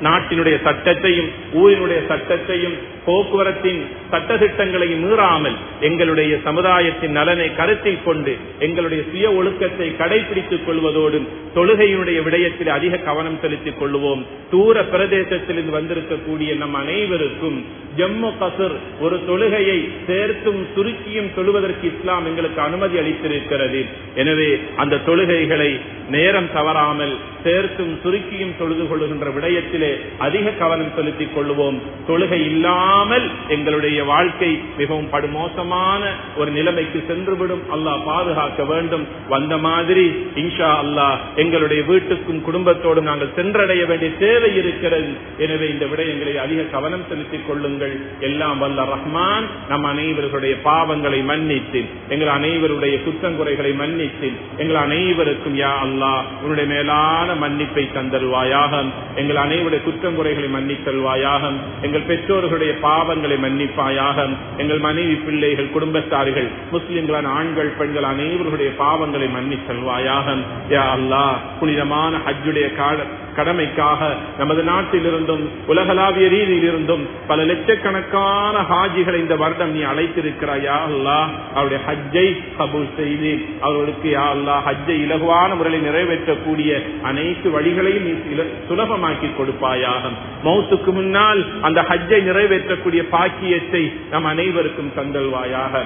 நாட்டினுடைய சட்டத்தையும் ஊரினுடைய சட்டத்தையும் போக்குவரத்தின் சட்டத்திட்டங்களையும் மீறாமல் எங்களுடைய சமுதாயத்தின் நலனை கருத்தில் கொண்டு எங்களுடைய சுய ஒழுக்கத்தை கடைபிடித்துக் கொள்வதோடு தொழுகையினுடைய விடயத்தில் அதிக கவனம் செலுத்திக் கொள்வோம் தூர பிரதேசத்திலிருந்து வந்திருக்கக்கூடிய நம் அனைவருக்கும் ஜம்மு கசர் ஒரு தொழுகையை சேர்த்தும் சுருக்கியும் தொழுவதற்கு இஸ்லாம் எங்களுக்கு அனுமதி அளித்திருக்கிறது. எனவே அந்த தொழுகைகளை நேரம் தவறாமல் சேர்த்தும் சுருக்கியும் தொழுது கொள்ளுகின்ற விடயத்திலே அதிக கவனம் செலுத்திக் கொள்வோம் தொழுகை இல்லாமல் எங்களுடைய வாழ்க்கை மிகவும் படுமோசமான ஒரு நிலைமைக்கு சென்றுவிடும். அல்லாஹ் பாதுகாக்க வேண்டும். வந்த மாதிரி இன்ஷா அல்லாஹ் எங்களுடைய வீட்டுக்கும் குடும்பத்தோடும் நாங்கள் சென்றடைய வேண்டிய தேவை இருக்கிறது. எனவே இந்த விடயங்களை அதிக கவனம் செலுத்திக் கொள்ளுங்கள். எல்லாம் வல்ல ரஹ்மான் நம் அனைவர்களுடைய பாவங்களை மன்னித்து எங்கள் அனைவருடைய குற்றங்குறைகளை மன்னித்து எங்கள் அனைவருக்கும் யா அல்லா உன்னுடைய மேலான மன்னிப்பை தந்தருவாயாக. எங்கள் அனைவருடைய குற்றங்குறைகளை மன்னித்தல்வாயாக எங்கள் பெற்றோர்களுடைய பாவங்களை மன்னிப்பாயாக எங்கள் மனைவி பிள்ளைகள் குடும்பத்தார்கள் முஸ்லிம்களான ஆண்கள் பெண்கள் அனைவருடைய பாவங்களை மன்னித்தல்வாயாக. யா அல்லாஹ் புனிதமான ஹஜ்ஜுடைய கடமைக்காக நமது நாட்டிலிருந்தும் உலகளாவிய ரீதியிலிருந்தும் பல லட்சக்கணக்கான ஹாஜிகளை இந்த வருடம் நீ அழைத்திருக்கிறாயா. அல்லா அவருடைய ஹஜ்ஜை கபூல் செய்து அவர்களுக்கு யா அல்லா ஹஜ்ஜை இலகுவான முறையில் நிறைவேற்றக்கூடிய அனைத்து வழிகளையும் நீ சுலபமாக்கி கொடுப்பாயாக. மௌத்துக்கு முன்னால் அந்த ஹஜ்ஜை நிறைவேற்றக்கூடிய பாக்கியத்தை நம் அனைவருக்கும் தந்தல்வாயாக.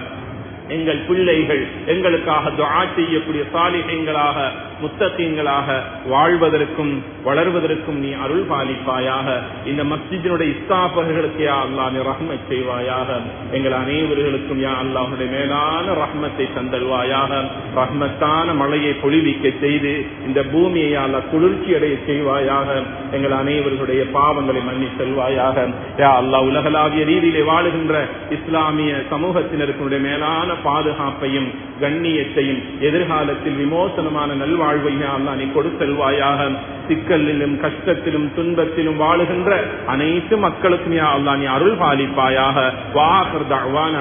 எங்கள் பிள்ளைகள் எங்களுக்காக துவா செய்யக்கூடிய சாலிகங்களாக முத்தகங்களாக வாழ்வதற்கும் வளர்வதற்கும் நீ அருள் பாலிப்பாயாக. இந்த மஸ்ஜிதினுடைய இஸ்தாபர்களுக்கு யா அல்லா நீ ரஹ்மத் செய்வாயாக. எங்கள் அனைவர்களுக்கும் யா அல்லாஹுடைய மேலான ரஹ்மத்தை தந்தல்வாயாக ரஹ்மத்தான மழையை பொழிவிக்க செய்து இந்த பூமியை அல்ல குளிர்ச்சி அடைய செய்வாயாக. எங்கள் அனைவர்களுடைய பாவங்களை மன்னி செல்வாயாக. யா அல்லா உலகளாவிய ரீதியிலே வாழுகின்ற இஸ்லாமிய சமூகத்தினருக்கு மேலான பாதுகாப்பையும் கண்ணியத்தையும் எதிர்காலத்தில் விமோசனமான நல்வாழ்வையா அல்லா நீ கொடுத்தல்வாயாக. சிக்கலிலும் கஷ்டத்திலும் துன்பத்திலும் வாழுகின்ற அனைத்து மக்களுக்கும் யா அல்லா நீ அருள் பாலிப்பாயாக வாகர்